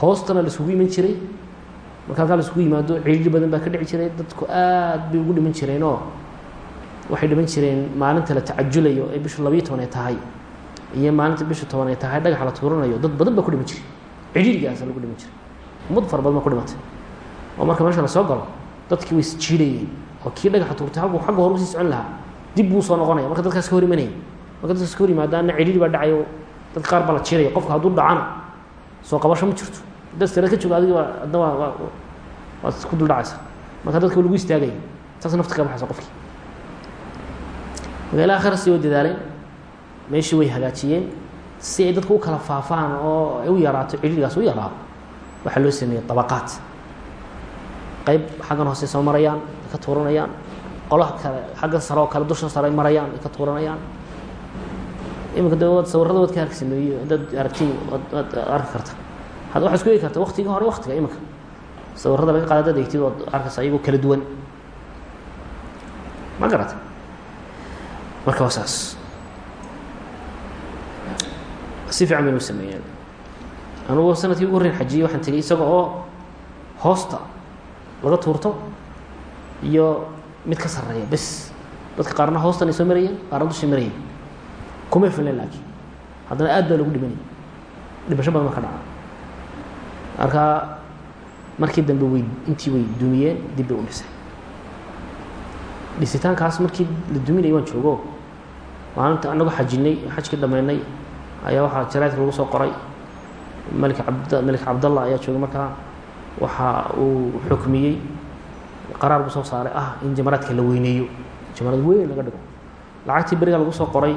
Hoostana la isugu iman jiray marka halkaa la isugu yimaado ciidhi badan baa ka dhici jiray dadku aad bay ugu dhiman jireenoo. Waxay dhiman jireen maalinta la tacajulayo ee bishu labiiyo toban ay tahay iyo maalinta bisha toban ay tahay dhagaxa la tuuranayo. Dad badan baa ku dhiman jiray cidhiirigaasa lagu dhiman jiray ummad fara badan baa ku dhimatay oo marka meesha la soo galo dadkii way isjiidhayeen oo kii dhagaxa tuurtay halku xagga hore u sii socon lahaa. Dib buu soo noqonaya. Marka dadkaas ka hor imanayay marka dadkaas ka hor yimaadaana cidhiiri baa dhacayo dad qaar baa la jiiraya qofka hadduu dhacana soo qabasho ma jirto. Dad sare ka jooga adiga waa adna waa waa waad ku dul dhacaysa. Marka dadka lagu istaagaya saas nafta ka baxaysa qofkii. Magaala akhira si way dadaaleen meeshii way hagaajiyeen si ay dadku u kala faafaan oo ay u yaraato cidhiirigaas u yaraado waxaa loo sameeyey dabaqaad qayb xaggan hoose soo marayaan ay ka tuuranayaan. Qolaha kale xaggan sare oo kale dusha sare ay marayaan ay ka tuuranayaan. Iminka de sawirrada waad ka arki sameeyey haddaad aragtiin waad arki karta. Hadda waxaa isku eegi karta waktiga hore waktiga iminka. Sawirrada laga qaada dad eegtid waad arkaysa iyagoo kala duwan. Ma garata marka waa saas si fiican baynu sameeyeen. Anugu sannadkii ugu horreyn xajiyey waxaan tegey isaga oo hoosta laga tuurto iyo mid ka sarreeya bes. Dadka qaarna hoostan ay soo marayeen qaarna dushay marayeen. Kumay filneen laakiin. Haddana aad baa lagu dhimanaya dhimasho badan ma ka dhaca marka markii dambe way intii way dumiyeen dib bay u dhisay. Dhisitaankaas markii la duminayay waan joogo maalinta anagoo xajinay xajkii dhammaynay ayaa waxaa jaraadka lagu soo qoray. Malik cabd malik cabdallah ayaa joogay markaa. Waxa uu xukmiyey. Qaraar buu soo saaray. Ah in jamaraadka la weyneeyo. Jamaraad weyn laga dhigo. Lacagtii beriga lagu soo qoray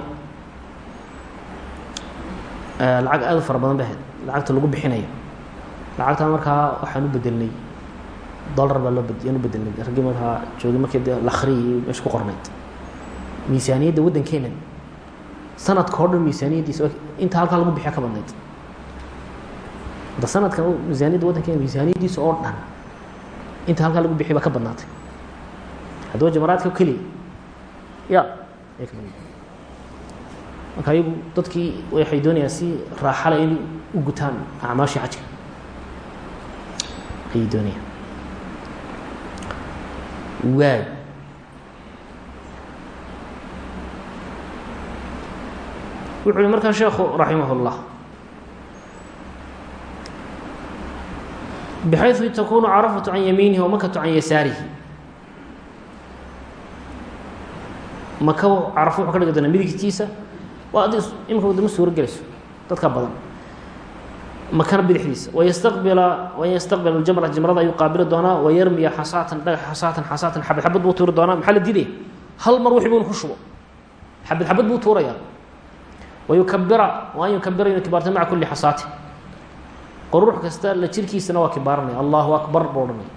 lacag aad u fara badan ba ahayd. Lacagta lagu bixinayo. Lacagtaa markaa waxaan u bedelnay dollar baa loo yaan u bedelnay raggii markaa joogay markii de lakhriyay meesha ku qornayd. Miisaaniyadda waddankeenan sanadka o dhan miisaaniyaddiisa inta halkaa lagu bixiya ka badnayd. Da sanadkan miisaaniyadda waddankeena miisaaniyaddiisa oo dhan inta halkaa lagu bixiy baa ka badnaatay. Haddaba jamaraadka keliya ya ay ka badnayd marka ayagu dadkii waxay doonayaan si raaxale in u gutaan acmaashii xajka. Ayay doonayaan waay wuxuu yihi markaa sheekhu raximahullah. Bxayثu takunu carafatu can yamiinihi wamakatu can yasaarihi. Maka carafo wuxuu ka dhigi midigtiisa? Waa ad imika wadamo suuro dadka badan. Makana bidixdiisa? Wayastaqbila yastaqbila اljamra jamrada ayuu qaabili doonaa. Wayarmiya xasaatan dhagax xasaatan xasaatan xabad xabad buu tuuri doonaa. Maxaa la diidaya hal mar wixi ku shubo. Xabad xabad buu tuuraya wayukabira wa an yukabira inuu kibaarto maca kuli xasaati qurux kasta la jirkiisana waa kibaaranaya allahu akbar buu odhanaya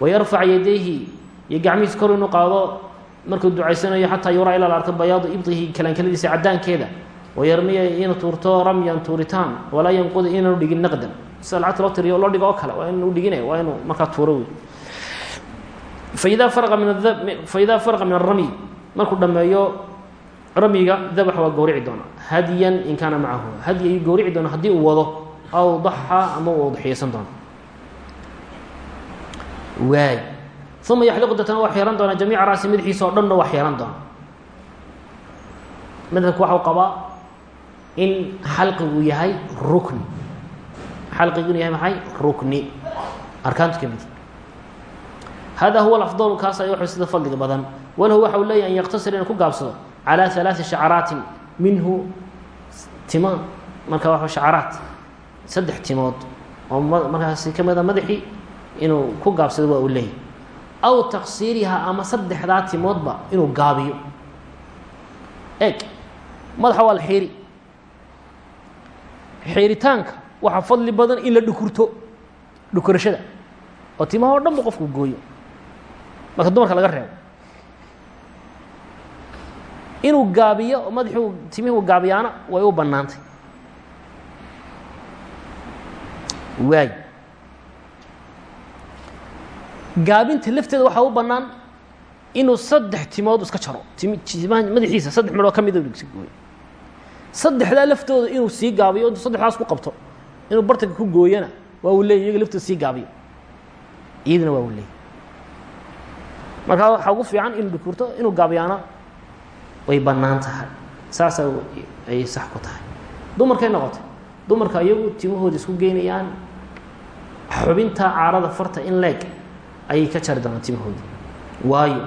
wayarfac yadayhi iyo gacmihiisa kor inuu qaado markuu ducaysanayo xataa yuraa ilaa la arko bayaadu ibdihi kalankaladiisa cadaankeeda wayarmiya inuu tuurto ramyan tuuritaan walaa yanqudu inaanu dhigin naqdan sida lacagta loo tiriyo loo dhigo oo kale waa inuu dhigine waa inuu markaa tuuro wey faidaa faraqa min faidaa faraqa min aramy markuu dhameeyo ramyiga dabax waa gowrici doonaa hadyan in kaana macahu hadyi ayuu gowrici doona haddii uu wado aw daxa ama uu udxiyaysan doono waay. Uma yaxliqu datana waa xeeran doonaa jamiica raasi madaxiisa oo dhanna waa xeeran doona. Madhabku waxau qabaa in xalqigu yahay rukni. Xalqigu inu yahay maxay? Rukni. Arkaantu ka mid hada huwa afdalu kaas ay sida fadliga badan. Walahu waxa uu leeyahy an yaktasir inuu ku gaabsado calى alaaثi shacraati minhu tima marka wa shacraat saddex timood oo markaasi ka mida madaxii inuu ku gaabsado waa uu leeyahy aw taksiirihaa ama saddexdaa timoodba inuu gaabiyo eeg madaxa waa la xiiri xiiritaanka fadli badan in la dhukurto dhukurashada oo timaha o dhan qofku gooyo marka dumarka laga reebo inuu gaabiyo madaxuu timihuu gaabiyaana way u bannaantay. Waay gaabinta lafteeda waxaa u bannaan inuu saddex timood iska jaro. Madaxiisa saddex midhoo ka mida si gooyo saddexdaa laftooda inuu sii gaabiyo intuu saddexdaas ku qabto inuu bartanka ku gooyana waa uu leeyay iyaga laftooda sii gaabiyo. Iyadana waa uu leeyay markaa waxaa ugu fiican inuu dhukurto inuu gaabiyaana way bannaan tahay. Saasa ayay sax ku tahay. Dumarkay noqotay. Dumarka iyagu timahooda isku geynayaan xubinta caarada farta in leeg ayay ka jari doonaan timahooda waayo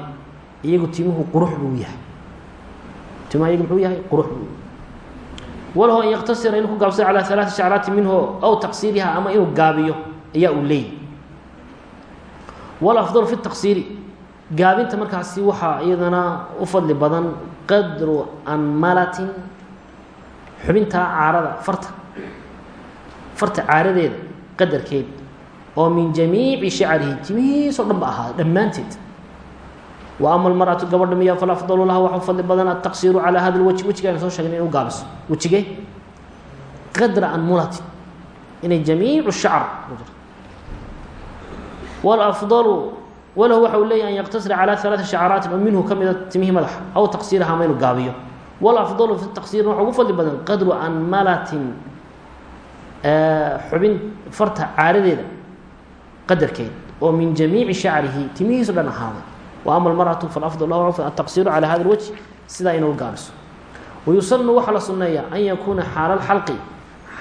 iyagu timuhu qurux buu yahay. Timuhu iyagu muxuu yahay? Qurux buu walahu an yaktasira inuu ku gaabsado calaa alaati shacraati minhu aw taqsiiriha ama inuu gaabiyo ayaa uu leeyahy walafdalu fi taqsiiri gaabinta markaasi waxaa iyadana u fadli badan qadru anmalatin xubintaa caarada farta farta caaradeeda qadarkeed oo min jamiici shacarihi jimihiisoo dhan ba ahaaday wa ama almarأatu gabadha miya falafdalu laha waxaa fadli badan ataqsiiru calaa hada lwaji wejiga aynu soo sheegnay u gaabiso. Wejige? Qadra anmulatin inay jamiicu shacr wاlafdalu walahu waxa uu leeyahy an yaqtasira calaa alaaa shacaraatin oo minhu ka mida timihii madaxa aw taqsiirahaama inuu gaabiyo. Walafdalu fi taqsiirin waxa ugu fadli badan qadru anmalatin xubin farta caaradeeda qadarkeed oo min jamiici shacrihi timihiisu dhan ahaaday. Wa ama almaratu falafdal lahu cufan ataqsiiru calaa hada alwajh sidaa inuu gaabiso wayusanu waxaa la sunneeyaa an yakuuna xaala alxalqi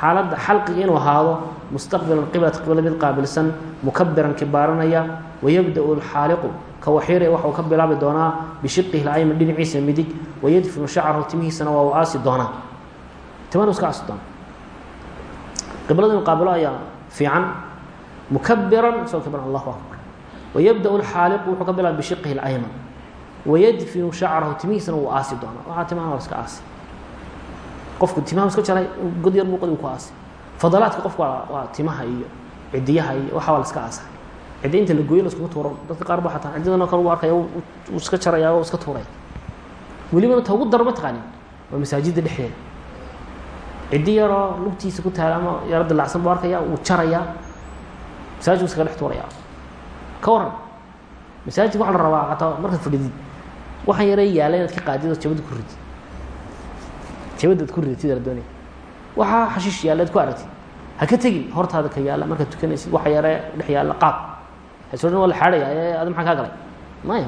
xaaladda xalqiga inuu ahaado mustaqbila qiblati qibla qaabilsan mukabiran kibaaranaya wayabda-u alxaaliqu ka waxiire waxa uu ka bilaabi doonaa bishiqihi lcayman dhinaciisa midig wayadfinu shacrahu timihiisana waa uu aasi doonaa. Timanu iska aasi doonaa qiblada qaabilo ayaa fiican mukabiran isagoo kibaran allahu akbar. Wayabda-u wuxuu ka bilaaba bishiqihi lcayman wayadfinu shacrahu timihiisana wuu aasi doonaa. Waxaa timahan iska aasi qofku timaha iska jaray god yar muuqad ku aasi fadalaadka qofku waa timaha iyo cidiyaha iyo waxa waa la iska aasa ciddi inta la gooyo la iskugu tuuro dadka qaar ba xataa ciddidan oo kale u arkaya wuu iska jaraya oo iska tuuraya welibana ta ugu daro ma taqaanin waa masaajidda dhexdeeda. Ciddi yaroo lugtiisa ku taala ama yaro dilacsan buu arkaya wuu jarayaa masaajidku iskaga dhex tuuraya ka waran masaajidka waxa la rabaa hataa markaad fadhidid waxaan yaree yaalla inaad ka qaadid oo jabada ku ridid jabadaad ku ridatid la doonaya waxaa xashiish yaalla ad ku aragtid ha ka tegin hortaada ka yaalla markaad tukanaysid waxa yaree dhex yaalla qaad haso dhan waa la xaadhaya ee adi maxaa kaa galay maya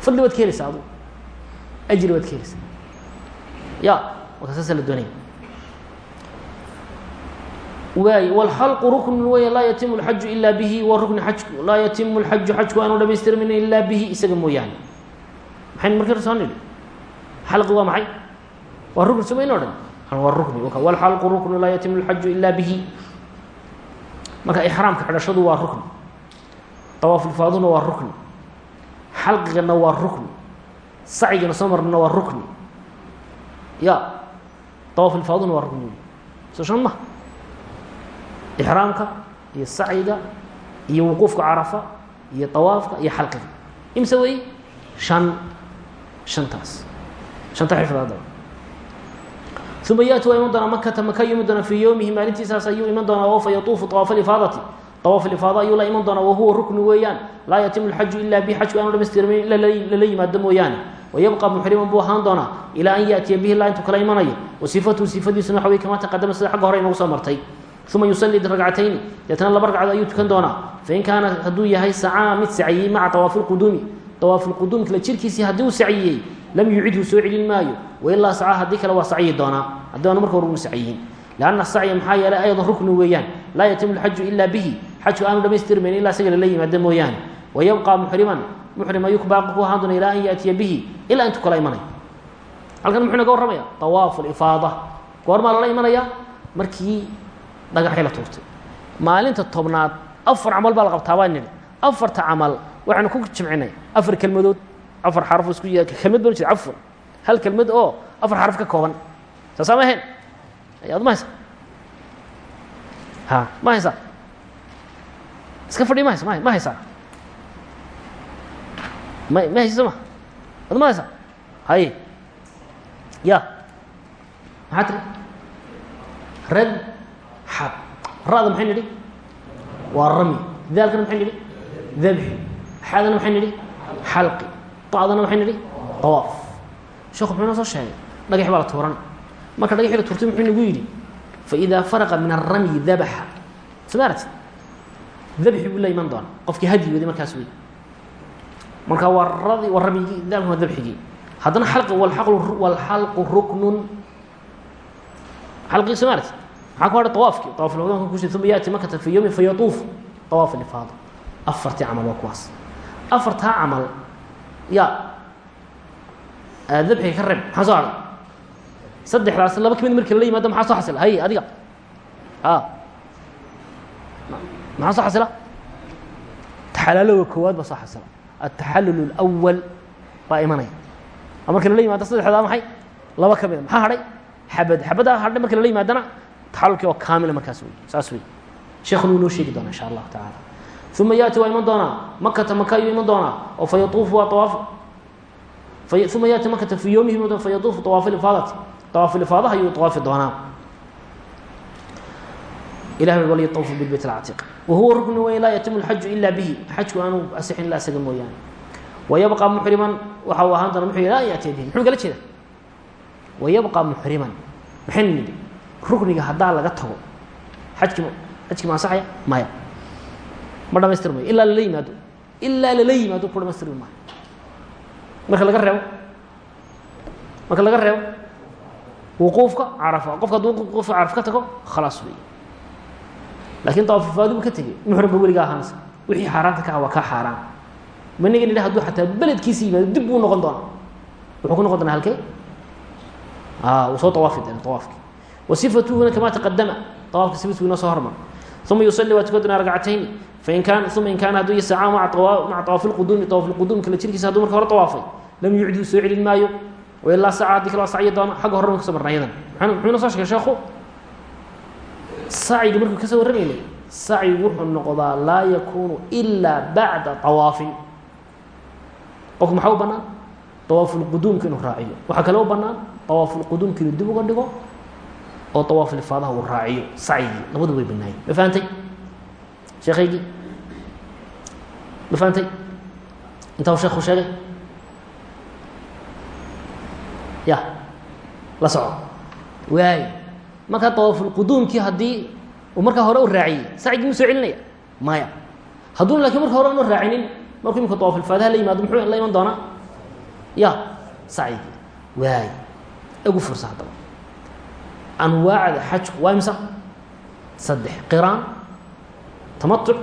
fadli baad ka helaysaa adu ajri baad ka helaysaa ya marka saasa la doonaya waay wاlxalqu ruknu weya laa yatimu اlxaju ila bihi wa rukni xajku laa yatimu اlxaju xajku aanu dhamaystirmin ila bihi isaga mooyaane maxaynu markii soo nidhi xalqi waa maxay Waa rukni soma ino dhan. Waa rukni wاlxalqu ruknu laa yatimu اlxaju ila bihi. Marka ixraamka xidhashadu waa rukni dawaafulfaaduna waa rukni xalqigana waa rukni sacigana soo marnana waa rukni ya dawaafulfaaduna waa rukni soo shan ma. Ixraamka iyo sacyiga iyo wuquufka carafa iyo awaafka iyo xalqiga. Imse wey shan shantaas. Shanta xifdaada uma yaati waa iman doonaa makata maka yimi doona fii yowmihi maalintiisaas ayuu iman doonaa oo fa yatuufu awaaf alifaadati awaaf alifaada ayuu la iman doonaa wahuwa rukni weeyaan laa yatimu lxaju ila bi xajku aanu dhamaystirmin ila lala yimaado mooyaane wayabqa muxriman buu ahaan doonaa ilaa an yaatiya bihi la intuu kala imanayo wa sifatuhu sifadiisuna waxa wey kama taqadama sida xagga hore inagu soo martay uma yusalii ragcatayni deetna laba ragcado ayuu tukan doonaa fain kaana hadduu yahay sacaa mid lam yucidhu soo celin maayo. Wailaa saca haddii kale waa sacyi doonaa. Haddii aanu marka horgu sacyihiin lanna sacya maxaa yeelay aydan rukni weeyaan. Laa yatimu lxaju ilaa bihi. Xajku aanu dhamaystirmayn ilaa isaga lala yimaada mooyaane. Wayabqa muxriman. Muxrim ayuu baaqi ku ahaan doona ilaa an yaatiya bihi ilaa intuu kala imanaya halkan muxuu naga warramaya awaafu lifaada goormaa lala imanaya? Markii dhagaxii la tuurtay. Maalinta tobnaad afar camal baa la qabtaa baa nidhi. Afarta camal waxaanu ku jimcinaya afar kelmadood afar xaraf isku kelmad ban jira afar. Hal kelmad oo afar xaraf ka kooban. Saasaa ma ahayn? Ayaad ma haysa? Ha ma haysaa iska fadhi ma haysa ma ma haysaa ma ma haysa ma? Ad ma haysaa haye ya. Maxaa tiri rad xad ra'da maxay nidhi? Waa rami. Daalkana maxay nidhi? Dabxi xadana maxay nidhi? Xalqi ta'dana maxay nidhi tawaaf. Sheekhu muxuu soo sheegay dhagax baa la marka dhagaxii la tuurtay muxuu nagu yidhi faidaa faraqa min alramyi dabaxa. Soo ma aragtid? Dabxi buu la iman doona qofkii markaas wey marka waa radi waa ramyigii daalkan waa dabxigii haddana xalqi walxalqu ruknun. Xalqii soo ma aragtid? Maxaa ku hadha tawaafkii? Tawaaf lwadaanka ku uma yaati makata fi yowmin fayatuuf tawaaf alifaada. Afartii camal waa kuwaas. Afartaa camal ya. Dabxiga ka reeb maxaa soo hadhay saddexdaas laba ka mid marki lala yimaado maxaa soo xasila? Hay adiga. A maxaa soo xasila? Taxalaloga koowaad baa soo xasila. Ataxallul اlأwal baa imanaya. Marka lala yimaado saddexdaa maxay? Laba ka mida maxaa hadhay xabad xabaddaa hadhay marka lala yimaadana taxalulkii oo kaamila markaas wey saas wey sheekuna wuu noo sheegi doona insha allahu tacala uma yaati waa iman doonaa makata maka ayuu iman doonaa oo fa yauufu waa awaa uma yaati makata fi yowmihi iman don fa yauufu awaafu lifaadati awaafu lifaadaha ayuu awaafi doonaa ilahi walyaufu bilbayt alcatiiq wahuwa rukni weyn laa yatimu lxaju ila bihi xajku aanu asixin ila isaga mooyaane wayabqa muxriman waxa uu ahaan doona muxuu yidhi an yaatiya bihi muxuu kala jeeda wayabqa muxriman maxaynu nidhi rukniga haddaa laga tago xajki xajki ma ansaxaya maya ma dhamaystirmayo ilaa lala yimaado. Ilaa lala yimaado ku dhamaystirmi maayo marka laga reebo. Marka laga reebo. Wuquufka carafa. Qofka hadduu wuquufka caraf ka tago khalaas wey laakiin dawaafifaadi buu ka tegey muxrim ba weliga ahaanaysa. Wixii xaaraanta ka ah waa kaa xaaraan. Maniga nidha haduu xataa beledkiisa yimaado dib buu noqon doona wuxuu ku noqon doona halkee? Wuu soo awaafi doona awaafki wa sifatuhuna kama taqadama awaafka sifatu inoo soo hormar uma yusalli waa tukan doonaa ragcatayni fain kaan uma in kaana hadduu yasacaa maca awaafi lquduumi awaaf lquduum kala jirkiisa hadduu marka hore awaafay lam yucdiu soo celin maayo wailaa saca haddii kale waa sacyi doona xagga hore ban kaso marna ayadan muxuuna soo sheegay sheekhu sacyiga markuu ka soo warramaynay sacyigu wuxuu noqdaa laa yakuunu ilaa bacda awaafin qofku maxaa u bannaan awaafulquduumka inuu raaciyo waxaa kale u bannaan awaafulquduumka inuu dib uga dhigo oo awaaflifaadaha uu raaciyo sacyigii labadu way banaayeen. Ma fahantay sheekaygii ma fahantay intaa sheekhu sheegay? Ya la soco. Waay markaa awaafulquduumkii haddii uu markaa hore u raaciyey sacyigii mu soo maya hadduu laakiin marka hore anu raacinin markuu imika awaafulfaadaha la yimaado muxuu la iman doonaa? Ya sacyigii waay igu fursa haddaba anwaacda xajku waa imsa saddex qiraan tamatuc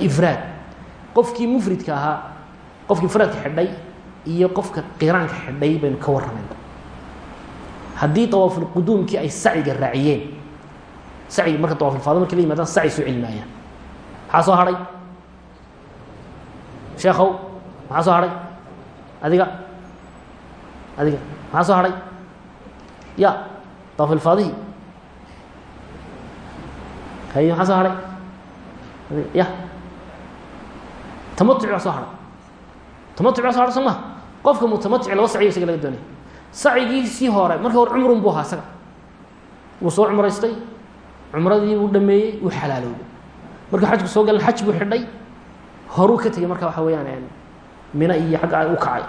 ifraad qofkii mufridka ahaa qofkii ifraadka xidhay iyo qofka qiraanka xidhay baynu ka warramayna haddii awaafulquduumkii ay sacyiga raaciyeen sacyiga marka awaafulfaado markay la yimaadaan sacyi soo celi maayaan maxaa soo hadhay adiga adiga maxaa soo ya awaafulfaadihii haye maxaa soo adiga ya. Tamatuc baa soo hadhay tamatuc baa soo hadhay soo maha qofka mutamatic laba sacyo isaga laga doonaya sacyigiisii hore marka hore cumrun buu ahaa isaga wuu soo cumraystay. Cumradii buu dhameeyey wuu xalaalowday. Markuu xajku soo galan xaj buu xidhay. Horuu ka tegey marka waxa weeyaan mina iyo xagga u kacay.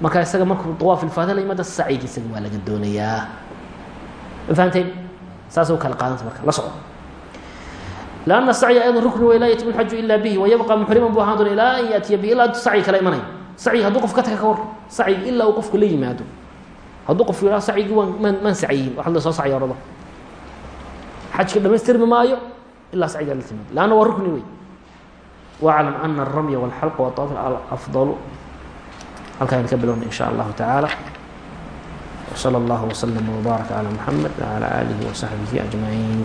Marka isaga markuu awaaf ilfaada la yimaada sacyigi isaga waa laga doonayaa ma fahamteen saas u kala qaadanta marka la soco لأن السعي أيضا ركن ولا يتم الحج إلا به ويبقى محرما بو هذا إلى أن يأتي به إلا سعي كلا إيماني سعي هدو قف كتك كور سعي إلا وقف كل يما هدو هدو قف إلى سعي من من سعيين وحد صار سعي رضا حج كده ما يستر ما يو إلا سعي قال تمام لأنه هو ركن وي waclam ana aramya walxalqa waطaaf afdalu halkaa aynu ka bilowna in sha allahu tacaala wsala allahu wslama wbaaraka calى muxamed wcalى aalihi wasaxbihi ajmaciin